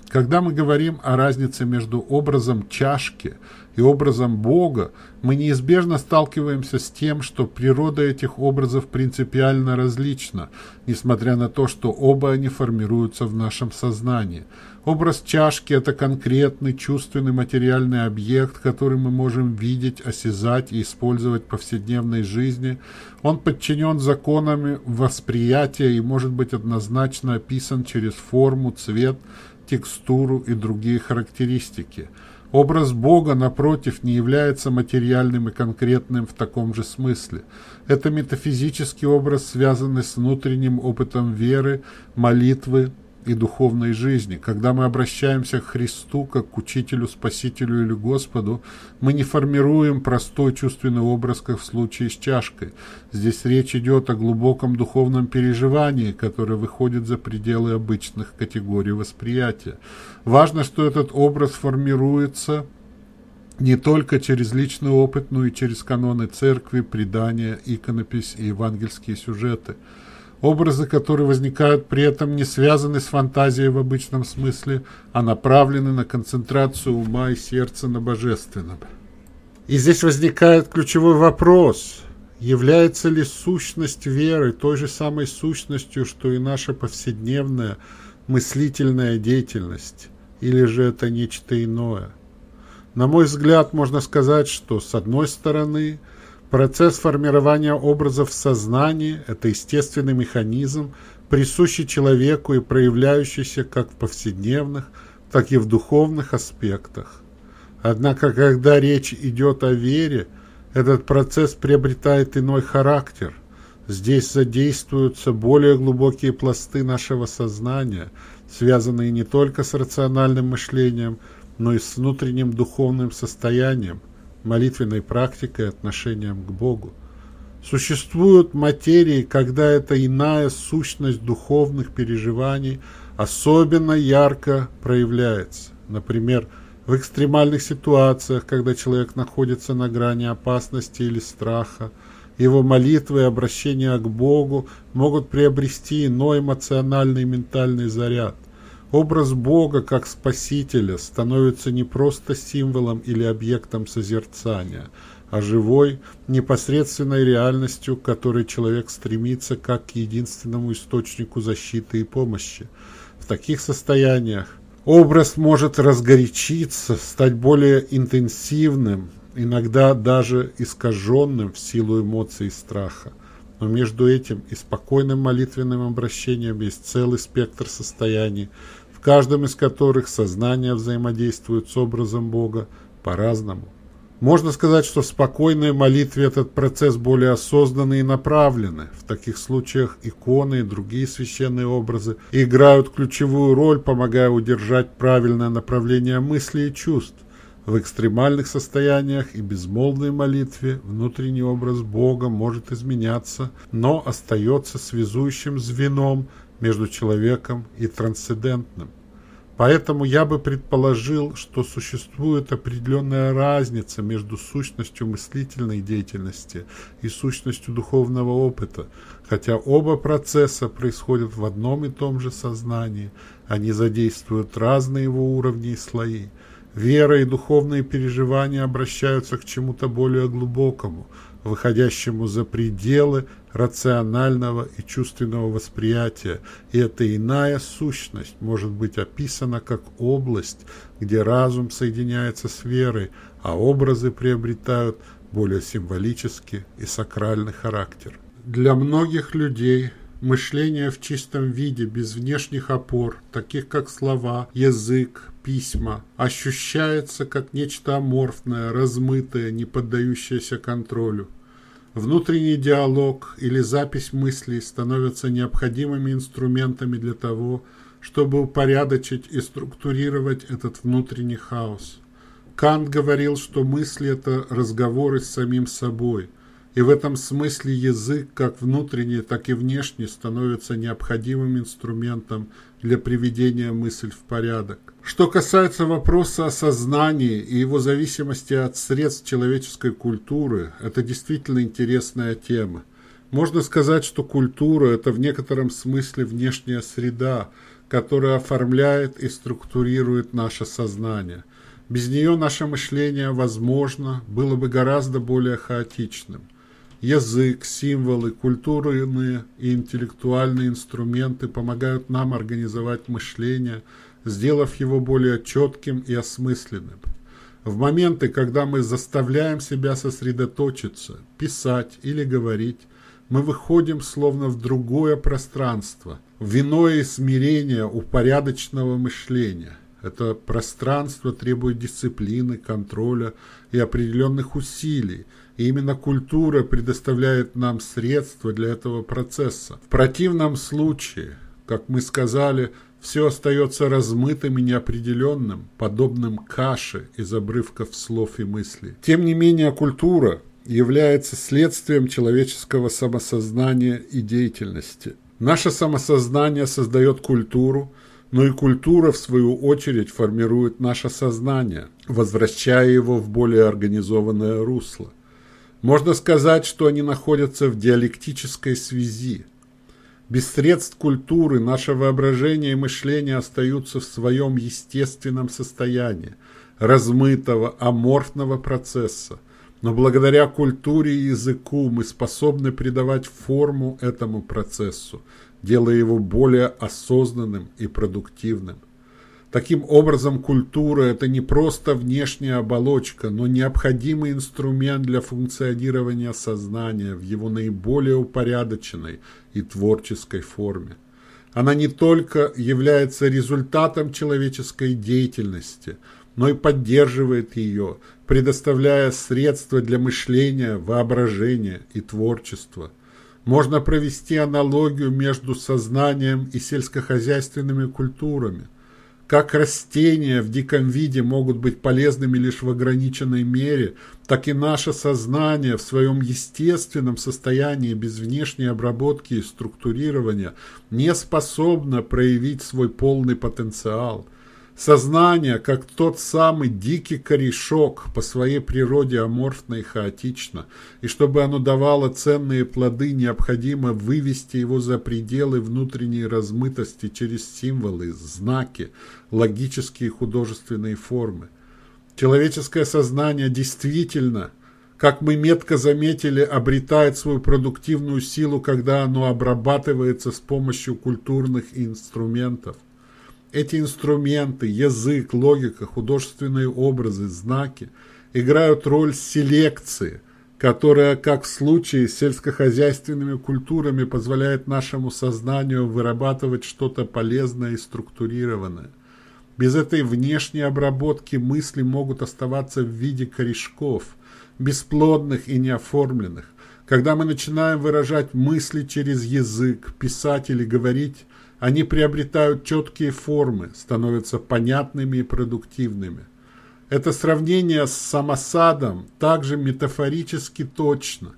Когда мы говорим о разнице между образом чашки и образом Бога, мы неизбежно сталкиваемся с тем, что природа этих образов принципиально различна, несмотря на то, что оба они формируются в нашем сознании – Образ чашки – это конкретный, чувственный, материальный объект, который мы можем видеть, осязать и использовать в повседневной жизни. Он подчинен законам восприятия и может быть однозначно описан через форму, цвет, текстуру и другие характеристики. Образ Бога, напротив, не является материальным и конкретным в таком же смысле. Это метафизический образ, связанный с внутренним опытом веры, молитвы, и духовной жизни. Когда мы обращаемся к Христу как к Учителю, Спасителю или Господу, мы не формируем простой чувственный образ, как в случае с чашкой. Здесь речь идет о глубоком духовном переживании, которое выходит за пределы обычных категорий восприятия. Важно, что этот образ формируется не только через личный опыт, но и через каноны церкви, предания, иконопись и евангельские сюжеты – Образы, которые возникают при этом, не связаны с фантазией в обычном смысле, а направлены на концентрацию ума и сердца на божественном. И здесь возникает ключевой вопрос. Является ли сущность веры той же самой сущностью, что и наша повседневная мыслительная деятельность? Или же это нечто иное? На мой взгляд, можно сказать, что с одной стороны – Процесс формирования образов в сознании – это естественный механизм, присущий человеку и проявляющийся как в повседневных, так и в духовных аспектах. Однако, когда речь идет о вере, этот процесс приобретает иной характер. Здесь задействуются более глубокие пласты нашего сознания, связанные не только с рациональным мышлением, но и с внутренним духовным состоянием, молитвенной практикой отношением к Богу. Существуют материи, когда эта иная сущность духовных переживаний особенно ярко проявляется. Например, в экстремальных ситуациях, когда человек находится на грани опасности или страха, его молитвы и обращения к Богу могут приобрести иной эмоциональный и ментальный заряд. Образ Бога как Спасителя становится не просто символом или объектом созерцания, а живой, непосредственной реальностью, к которой человек стремится как к единственному источнику защиты и помощи. В таких состояниях образ может разгорячиться, стать более интенсивным, иногда даже искаженным в силу эмоций и страха. Но между этим и спокойным молитвенным обращением есть целый спектр состояний, в каждом из которых сознание взаимодействует с образом Бога по-разному. Можно сказать, что в спокойной молитве этот процесс более осознанный и направленный. В таких случаях иконы и другие священные образы играют ключевую роль, помогая удержать правильное направление мысли и чувств. В экстремальных состояниях и безмолвной молитве внутренний образ Бога может изменяться, но остается связующим звеном между человеком и трансцендентным. Поэтому я бы предположил, что существует определенная разница между сущностью мыслительной деятельности и сущностью духовного опыта, хотя оба процесса происходят в одном и том же сознании, они задействуют разные его уровни и слои. Вера и духовные переживания обращаются к чему-то более глубокому, выходящему за пределы рационального и чувственного восприятия, и эта иная сущность может быть описана как область, где разум соединяется с верой, а образы приобретают более символический и сакральный характер. Для многих людей мышление в чистом виде, без внешних опор, таких как слова, язык, письма, ощущается как нечто аморфное, размытое, не поддающееся контролю. Внутренний диалог или запись мыслей становятся необходимыми инструментами для того, чтобы упорядочить и структурировать этот внутренний хаос. Кант говорил, что мысли – это разговоры с самим собой, и в этом смысле язык, как внутренний, так и внешний, становится необходимым инструментом для приведения мысль в порядок. Что касается вопроса о сознании и его зависимости от средств человеческой культуры, это действительно интересная тема. Можно сказать, что культура – это в некотором смысле внешняя среда, которая оформляет и структурирует наше сознание. Без нее наше мышление, возможно, было бы гораздо более хаотичным – Язык, символы, культурные и интеллектуальные инструменты помогают нам организовать мышление, сделав его более четким и осмысленным. В моменты, когда мы заставляем себя сосредоточиться, писать или говорить, мы выходим словно в другое пространство, в иное смирение упорядоченного мышления. Это пространство требует дисциплины, контроля и определенных усилий, и именно культура предоставляет нам средства для этого процесса. В противном случае, как мы сказали, все остается размытым и неопределенным, подобным каше из обрывков слов и мыслей. Тем не менее, культура является следствием человеческого самосознания и деятельности. Наше самосознание создает культуру, но и культура, в свою очередь, формирует наше сознание, возвращая его в более организованное русло. Можно сказать, что они находятся в диалектической связи. Без средств культуры наше воображение и мышление остаются в своем естественном состоянии, размытого, аморфного процесса. Но благодаря культуре и языку мы способны придавать форму этому процессу, делая его более осознанным и продуктивным. Таким образом, культура – это не просто внешняя оболочка, но необходимый инструмент для функционирования сознания в его наиболее упорядоченной и творческой форме. Она не только является результатом человеческой деятельности, но и поддерживает ее, предоставляя средства для мышления, воображения и творчества. Можно провести аналогию между сознанием и сельскохозяйственными культурами – как растения в диком виде могут быть полезными лишь в ограниченной мере, так и наше сознание в своем естественном состоянии без внешней обработки и структурирования не способно проявить свой полный потенциал – Сознание, как тот самый дикий корешок, по своей природе аморфно и хаотично, и чтобы оно давало ценные плоды, необходимо вывести его за пределы внутренней размытости через символы, знаки, логические и художественные формы. Человеческое сознание действительно, как мы метко заметили, обретает свою продуктивную силу, когда оно обрабатывается с помощью культурных инструментов. Эти инструменты, язык, логика, художественные образы, знаки играют роль селекции, которая, как в случае с сельскохозяйственными культурами, позволяет нашему сознанию вырабатывать что-то полезное и структурированное. Без этой внешней обработки мысли могут оставаться в виде корешков, бесплодных и неоформленных. Когда мы начинаем выражать мысли через язык, писать или говорить, они приобретают четкие формы, становятся понятными и продуктивными. Это сравнение с самосадом также метафорически точно.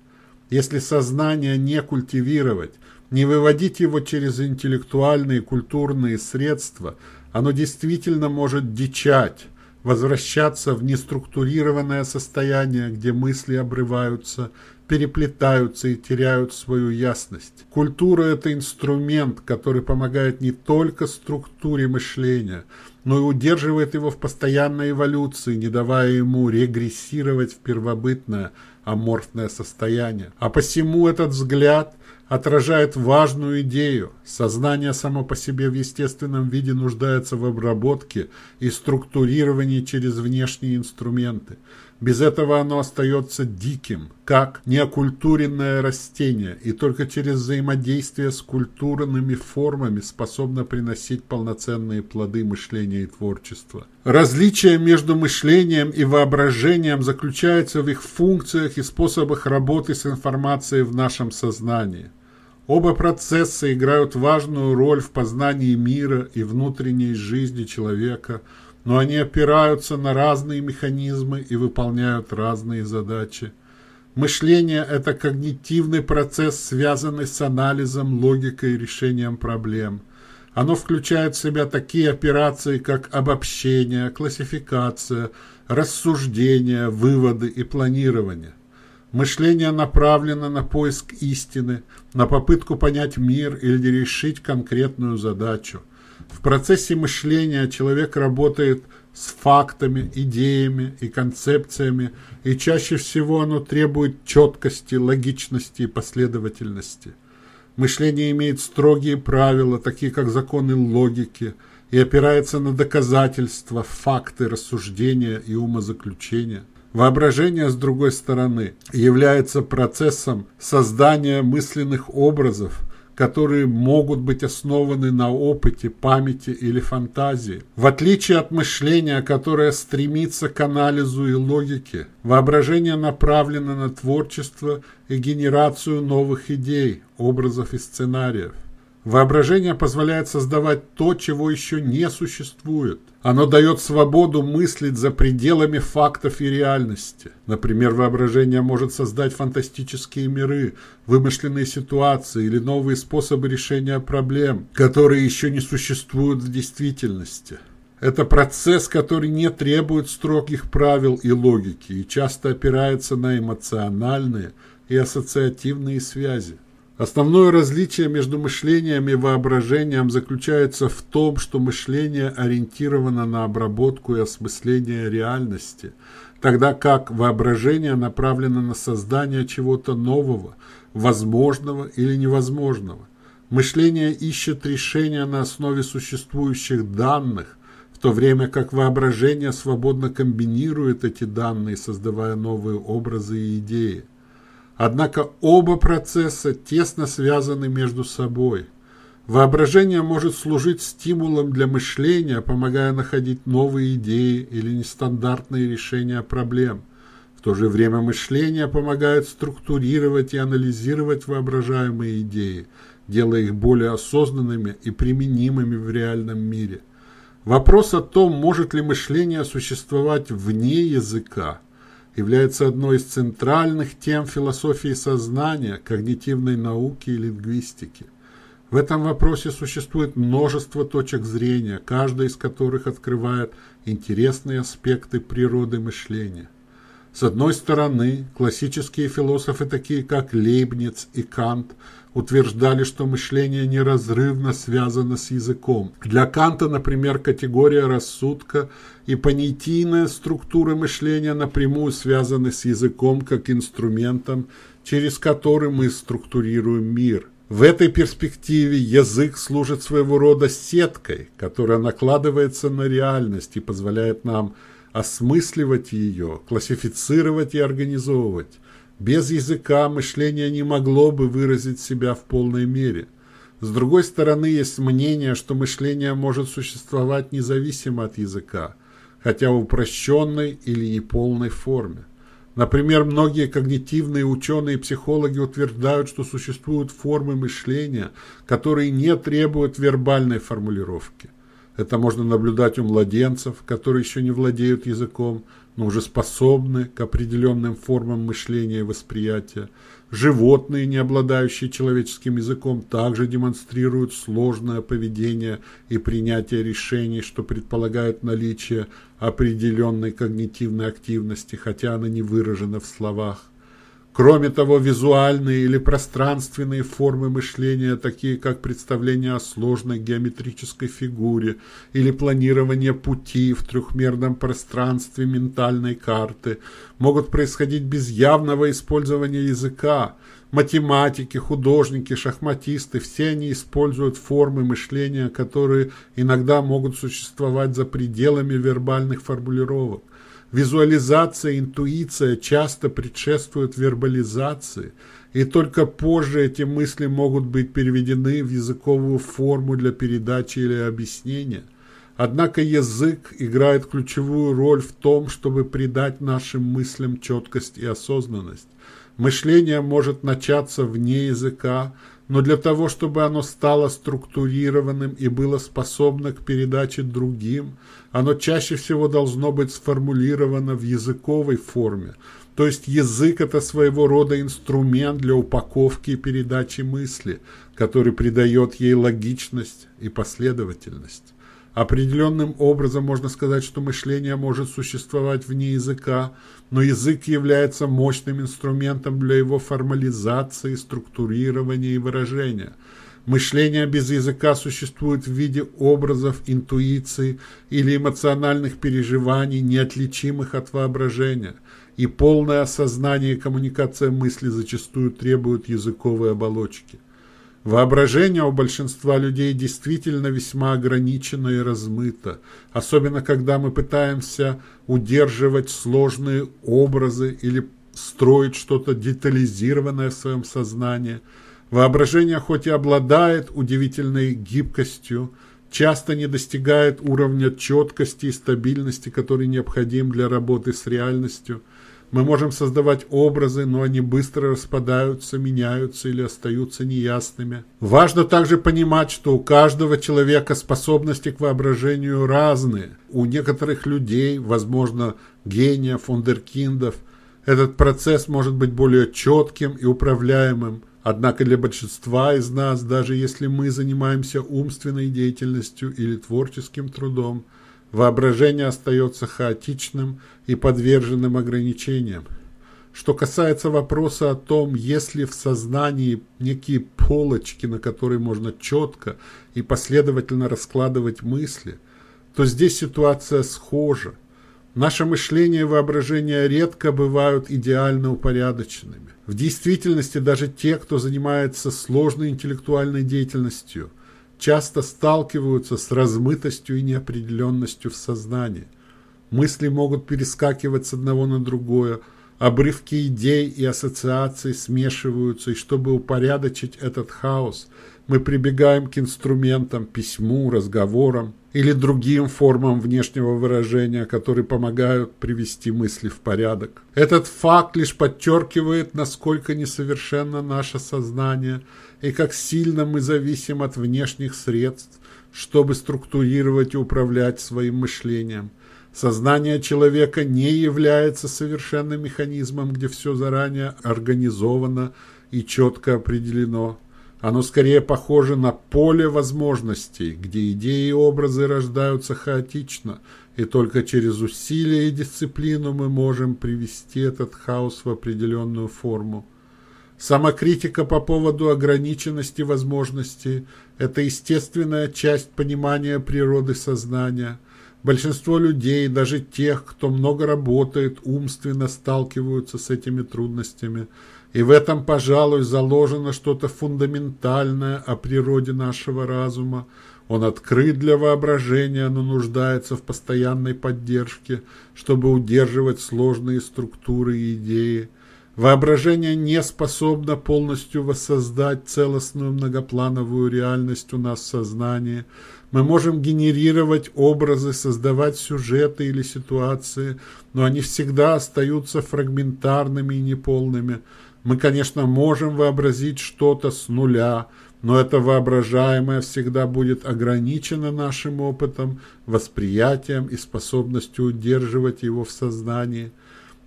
Если сознание не культивировать, не выводить его через интеллектуальные и культурные средства, оно действительно может дичать, возвращаться в неструктурированное состояние, где мысли обрываются, переплетаются и теряют свою ясность. Культура – это инструмент, который помогает не только структуре мышления, но и удерживает его в постоянной эволюции, не давая ему регрессировать в первобытное аморфное состояние. А посему этот взгляд отражает важную идею. Сознание само по себе в естественном виде нуждается в обработке и структурировании через внешние инструменты. Без этого оно остается диким, как неокультуренное растение, и только через взаимодействие с культурными формами способно приносить полноценные плоды мышления и творчества. Различие между мышлением и воображением заключается в их функциях и способах работы с информацией в нашем сознании. Оба процесса играют важную роль в познании мира и внутренней жизни человека – но они опираются на разные механизмы и выполняют разные задачи. Мышление – это когнитивный процесс, связанный с анализом, логикой и решением проблем. Оно включает в себя такие операции, как обобщение, классификация, рассуждение, выводы и планирование. Мышление направлено на поиск истины, на попытку понять мир или решить конкретную задачу – в процессе мышления человек работает с фактами, идеями и концепциями, и чаще всего оно требует четкости, логичности и последовательности. Мышление имеет строгие правила, такие как законы логики, и опирается на доказательства, факты, рассуждения и умозаключения. Воображение, с другой стороны, является процессом создания мысленных образов, которые могут быть основаны на опыте, памяти или фантазии. В отличие от мышления, которое стремится к анализу и логике, воображение направлено на творчество и генерацию новых идей, образов и сценариев. Воображение позволяет создавать то, чего еще не существует. Оно дает свободу мыслить за пределами фактов и реальности. Например, воображение может создать фантастические миры, вымышленные ситуации или новые способы решения проблем, которые еще не существуют в действительности. Это процесс, который не требует строгих правил и логики и часто опирается на эмоциональные и ассоциативные связи. Основное различие между мышлением и воображением заключается в том, что мышление ориентировано на обработку и осмысление реальности, тогда как воображение направлено на создание чего-то нового, возможного или невозможного. Мышление ищет решения на основе существующих данных, в то время как воображение свободно комбинирует эти данные, создавая новые образы и идеи. Однако оба процесса тесно связаны между собой. Воображение может служить стимулом для мышления, помогая находить новые идеи или нестандартные решения проблем. В то же время мышление помогает структурировать и анализировать воображаемые идеи, делая их более осознанными и применимыми в реальном мире. Вопрос о том, может ли мышление существовать вне языка, является одной из центральных тем философии сознания, когнитивной науки и лингвистики. В этом вопросе существует множество точек зрения, каждая из которых открывает интересные аспекты природы мышления. С одной стороны, классические философы, такие как Лейбниц и Кант, утверждали, что мышление неразрывно связано с языком. Для Канта, например, категория рассудка и понятийная структура мышления напрямую связаны с языком как инструментом, через который мы структурируем мир. В этой перспективе язык служит своего рода сеткой, которая накладывается на реальность и позволяет нам осмысливать ее, классифицировать и организовывать. Без языка мышление не могло бы выразить себя в полной мере. С другой стороны, есть мнение, что мышление может существовать независимо от языка, хотя в упрощенной или неполной форме. Например, многие когнитивные ученые и психологи утверждают, что существуют формы мышления, которые не требуют вербальной формулировки – это можно наблюдать у младенцев, которые еще не владеют языком, но уже способны к определенным формам мышления и восприятия. Животные, не обладающие человеческим языком, также демонстрируют сложное поведение и принятие решений, что предполагает наличие определенной когнитивной активности, хотя она не выражена в словах. Кроме того, визуальные или пространственные формы мышления, такие как представление о сложной геометрической фигуре или планирование пути в трехмерном пространстве ментальной карты, могут происходить без явного использования языка. Математики, художники, шахматисты – все они используют формы мышления, которые иногда могут существовать за пределами вербальных формулировок. Визуализация, интуиция часто предшествуют вербализации, и только позже эти мысли могут быть переведены в языковую форму для передачи или объяснения. Однако язык играет ключевую роль в том, чтобы придать нашим мыслям четкость и осознанность. Мышление может начаться вне языка, но для того, чтобы оно стало структурированным и было способно к передаче другим, оно чаще всего должно быть сформулировано в языковой форме. То есть язык – это своего рода инструмент для упаковки и передачи мысли, который придает ей логичность и последовательность. Определенным образом можно сказать, что мышление может существовать вне языка, но язык является мощным инструментом для его формализации, структурирования и выражения. Мышление без языка существует в виде образов, интуиции или эмоциональных переживаний, неотличимых от воображения, и полное осознание и коммуникация мысли зачастую требуют языковой оболочки – Воображение у большинства людей действительно весьма ограничено и размыто, особенно когда мы пытаемся удерживать сложные образы или строить что-то детализированное в своем сознании. Воображение хоть и обладает удивительной гибкостью, часто не достигает уровня четкости и стабильности, который необходим для работы с реальностью – мы можем создавать образы, но они быстро распадаются, меняются или остаются неясными. Важно также понимать, что у каждого человека способности к воображению разные. У некоторых людей, возможно, гениев, фундеркиндов, этот процесс может быть более четким и управляемым. Однако для большинства из нас, даже если мы занимаемся умственной деятельностью или творческим трудом, Воображение остается хаотичным и подверженным ограничениям. Что касается вопроса о том, есть ли в сознании некие полочки, на которые можно четко и последовательно раскладывать мысли, то здесь ситуация схожа. Наше мышление и воображение редко бывают идеально упорядоченными. В действительности даже те, кто занимается сложной интеллектуальной деятельностью – часто сталкиваются с размытостью и неопределенностью в сознании. Мысли могут перескакивать с одного на другое, обрывки идей и ассоциаций смешиваются, и чтобы упорядочить этот хаос, мы прибегаем к инструментам, письму, разговорам или другим формам внешнего выражения, которые помогают привести мысли в порядок. Этот факт лишь подчеркивает, насколько несовершенно наше сознание и как сильно мы зависим от внешних средств, чтобы структурировать и управлять своим мышлением. Сознание человека не является совершенным механизмом, где все заранее организовано и четко определено. Оно скорее похоже на поле возможностей, где идеи и образы рождаются хаотично, и только через усилия и дисциплину мы можем привести этот хаос в определенную форму. Самокритика по поводу ограниченности возможностей – это естественная часть понимания природы сознания. Большинство людей, даже тех, кто много работает, умственно сталкиваются с этими трудностями – и в этом, пожалуй, заложено что-то фундаментальное о природе нашего разума. Он открыт для воображения, но нуждается в постоянной поддержке, чтобы удерживать сложные структуры и идеи. Воображение не способно полностью воссоздать целостную многоплановую реальность у нас в сознании. Мы можем генерировать образы, создавать сюжеты или ситуации, но они всегда остаются фрагментарными и неполными. Мы, конечно, можем вообразить что-то с нуля, но это воображаемое всегда будет ограничено нашим опытом, восприятием и способностью удерживать его в сознании.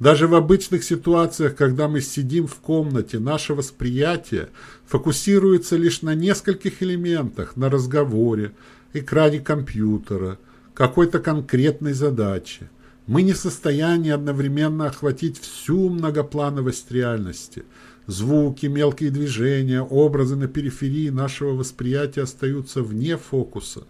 Даже в обычных ситуациях, когда мы сидим в комнате, наше восприятие фокусируется лишь на нескольких элементах, на разговоре, экране компьютера, какой-то конкретной задаче. Мы не в состоянии одновременно охватить всю многоплановость реальности. Звуки, мелкие движения, образы на периферии нашего восприятия остаются вне фокуса.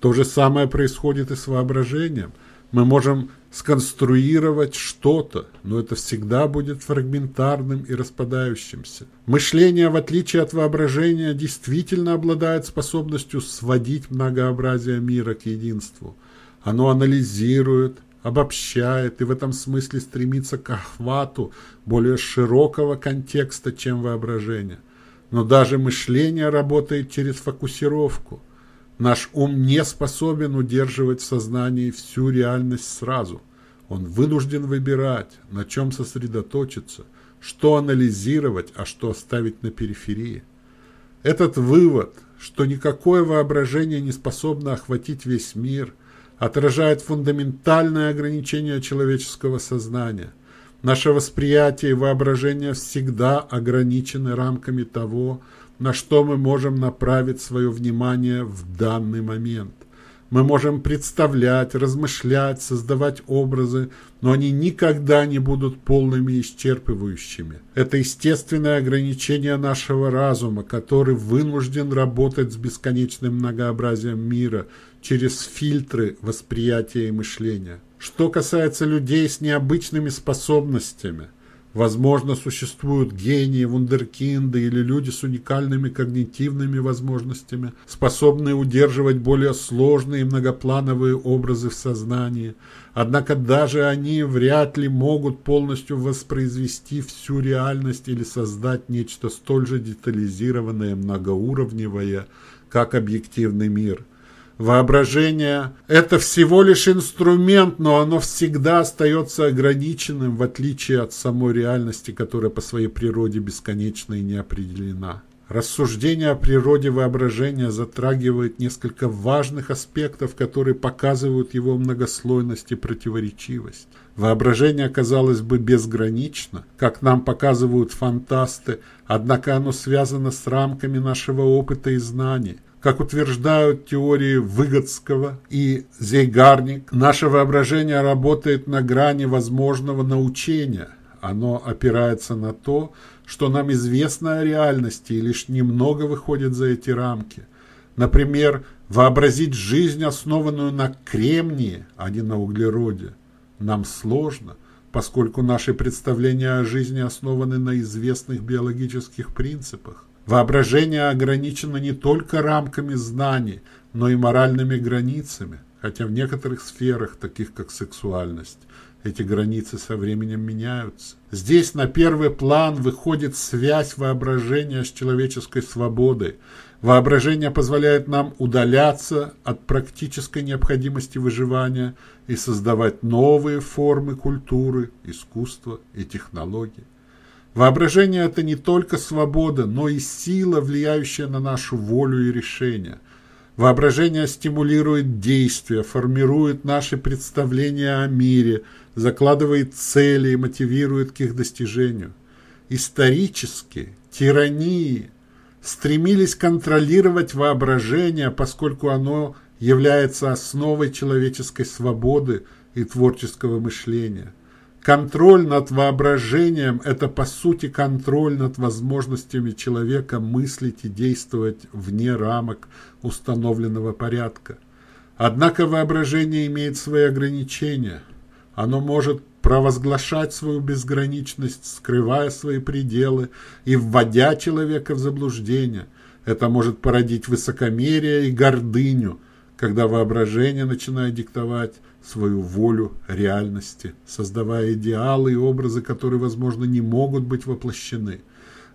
То же самое происходит и с воображением. Мы можем сконструировать что-то, но это всегда будет фрагментарным и распадающимся. Мышление, в отличие от воображения, действительно обладает способностью сводить многообразие мира к единству. Оно анализирует, обобщает и в этом смысле стремится к охвату более широкого контекста, чем воображение. Но даже мышление работает через фокусировку. Наш ум не способен удерживать в сознании всю реальность сразу. Он вынужден выбирать, на чем сосредоточиться, что анализировать, а что оставить на периферии. Этот вывод, что никакое воображение не способно охватить весь мир – отражает фундаментальное ограничение человеческого сознания. Наше восприятие и воображение всегда ограничены рамками того, на что мы можем направить свое внимание в данный момент. Мы можем представлять, размышлять, создавать образы, но они никогда не будут полными и исчерпывающими. Это естественное ограничение нашего разума, который вынужден работать с бесконечным многообразием мира через фильтры восприятия и мышления. Что касается людей с необычными способностями, Возможно, существуют гении, вундеркинды или люди с уникальными когнитивными возможностями, способные удерживать более сложные и многоплановые образы в сознании. Однако даже они вряд ли могут полностью воспроизвести всю реальность или создать нечто столь же детализированное, многоуровневое, как объективный мир – Воображение – это всего лишь инструмент, но оно всегда остается ограниченным, в отличие от самой реальности, которая по своей природе бесконечна и не определена. Рассуждение о природе воображения затрагивает несколько важных аспектов, которые показывают его многослойность и противоречивость. Воображение, казалось бы, безгранично, как нам показывают фантасты, однако оно связано с рамками нашего опыта и знаний. Как утверждают теории Выгодского и Зейгарник, наше воображение работает на грани возможного научения. Оно опирается на то, что нам известно о реальности и лишь немного выходит за эти рамки. Например, вообразить жизнь, основанную на кремнии, а не на углероде, нам сложно, поскольку наши представления о жизни основаны на известных биологических принципах. Воображение ограничено не только рамками знаний, но и моральными границами, хотя в некоторых сферах, таких как сексуальность, эти границы со временем меняются. Здесь на первый план выходит связь воображения с человеческой свободой. Воображение позволяет нам удаляться от практической необходимости выживания и создавать новые формы культуры, искусства и технологий. Воображение – это не только свобода, но и сила, влияющая на нашу волю и решения. Воображение стимулирует действия, формирует наши представления о мире, закладывает цели и мотивирует к их достижению. Исторически тирании стремились контролировать воображение, поскольку оно является основой человеческой свободы и творческого мышления. Контроль над воображением – это, по сути, контроль над возможностями человека мыслить и действовать вне рамок установленного порядка. Однако воображение имеет свои ограничения. Оно может провозглашать свою безграничность, скрывая свои пределы и вводя человека в заблуждение. Это может породить высокомерие и гордыню, когда воображение начинает диктовать свою волю реальности, создавая идеалы и образы, которые, возможно, не могут быть воплощены.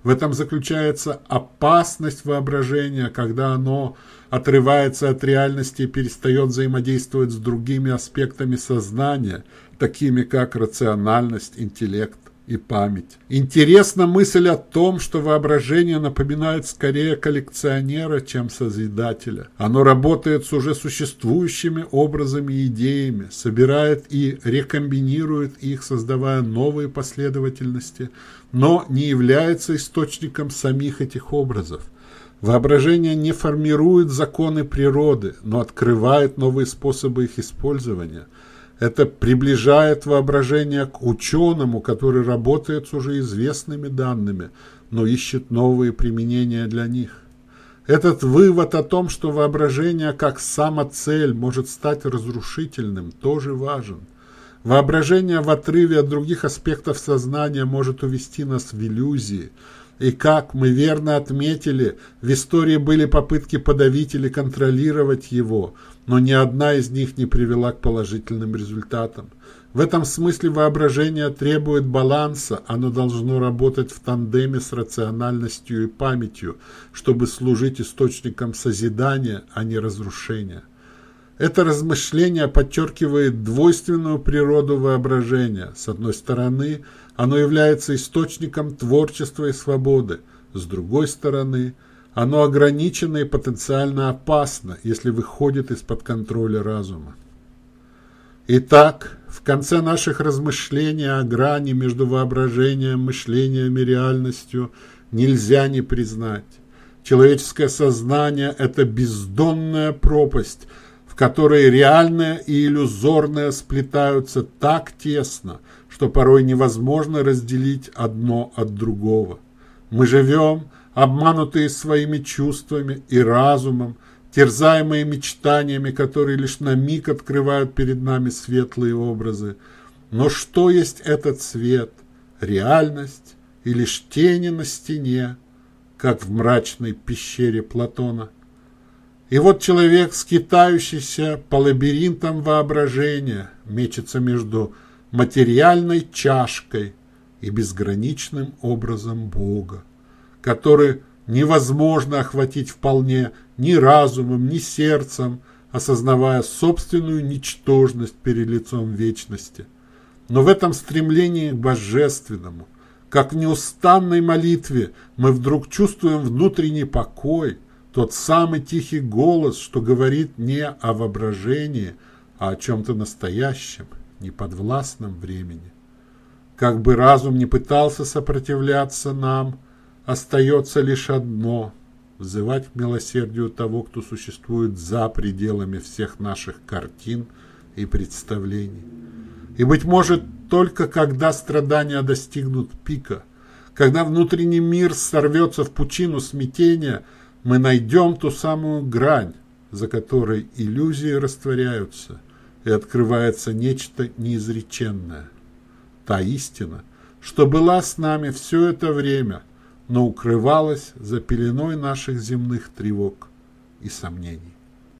В этом заключается опасность воображения, когда оно отрывается от реальности и перестает взаимодействовать с другими аспектами сознания, такими как рациональность, интеллект и память. Интересна мысль о том, что воображение напоминает скорее коллекционера, чем созидателя. Оно работает с уже существующими образами и идеями, собирает и рекомбинирует их, создавая новые последовательности, но не является источником самих этих образов. Воображение не формирует законы природы, но открывает новые способы их использования – это приближает воображение к ученому, который работает с уже известными данными, но ищет новые применения для них. Этот вывод о том, что воображение как самоцель может стать разрушительным, тоже важен. Воображение в отрыве от других аспектов сознания может увести нас в иллюзии. И как мы верно отметили, в истории были попытки подавить или контролировать его – но ни одна из них не привела к положительным результатам. В этом смысле воображение требует баланса, оно должно работать в тандеме с рациональностью и памятью, чтобы служить источником созидания, а не разрушения. Это размышление подчеркивает двойственную природу воображения. С одной стороны, оно является источником творчества и свободы, с другой стороны – оно ограничено и потенциально опасно, если выходит из-под контроля разума. Итак, в конце наших размышлений о грани между воображением, мышлением и реальностью нельзя не признать. Человеческое сознание – это бездонная пропасть, в которой реальное и иллюзорное сплетаются так тесно, что порой невозможно разделить одно от другого. Мы живем – обманутые своими чувствами и разумом, терзаемые мечтаниями, которые лишь на миг открывают перед нами светлые образы. Но что есть этот свет? Реальность и лишь тени на стене, как в мрачной пещере Платона? И вот человек, скитающийся по лабиринтам воображения, мечется между материальной чашкой и безграничным образом Бога который невозможно охватить вполне ни разумом, ни сердцем, осознавая собственную ничтожность перед лицом вечности. Но в этом стремлении к божественному, как в неустанной молитве, мы вдруг чувствуем внутренний покой, тот самый тихий голос, что говорит не о воображении, а о чем-то настоящем, неподвластном времени. Как бы разум не пытался сопротивляться нам – остается лишь одно – взывать к милосердию того, кто существует за пределами всех наших картин и представлений. И, быть может, только когда страдания достигнут пика, когда внутренний мир сорвется в пучину смятения, мы найдем ту самую грань, за которой иллюзии растворяются, и открывается нечто неизреченное. Та истина, что была с нами все это время – но укрывалась за пеленой наших земных тревог и сомнений.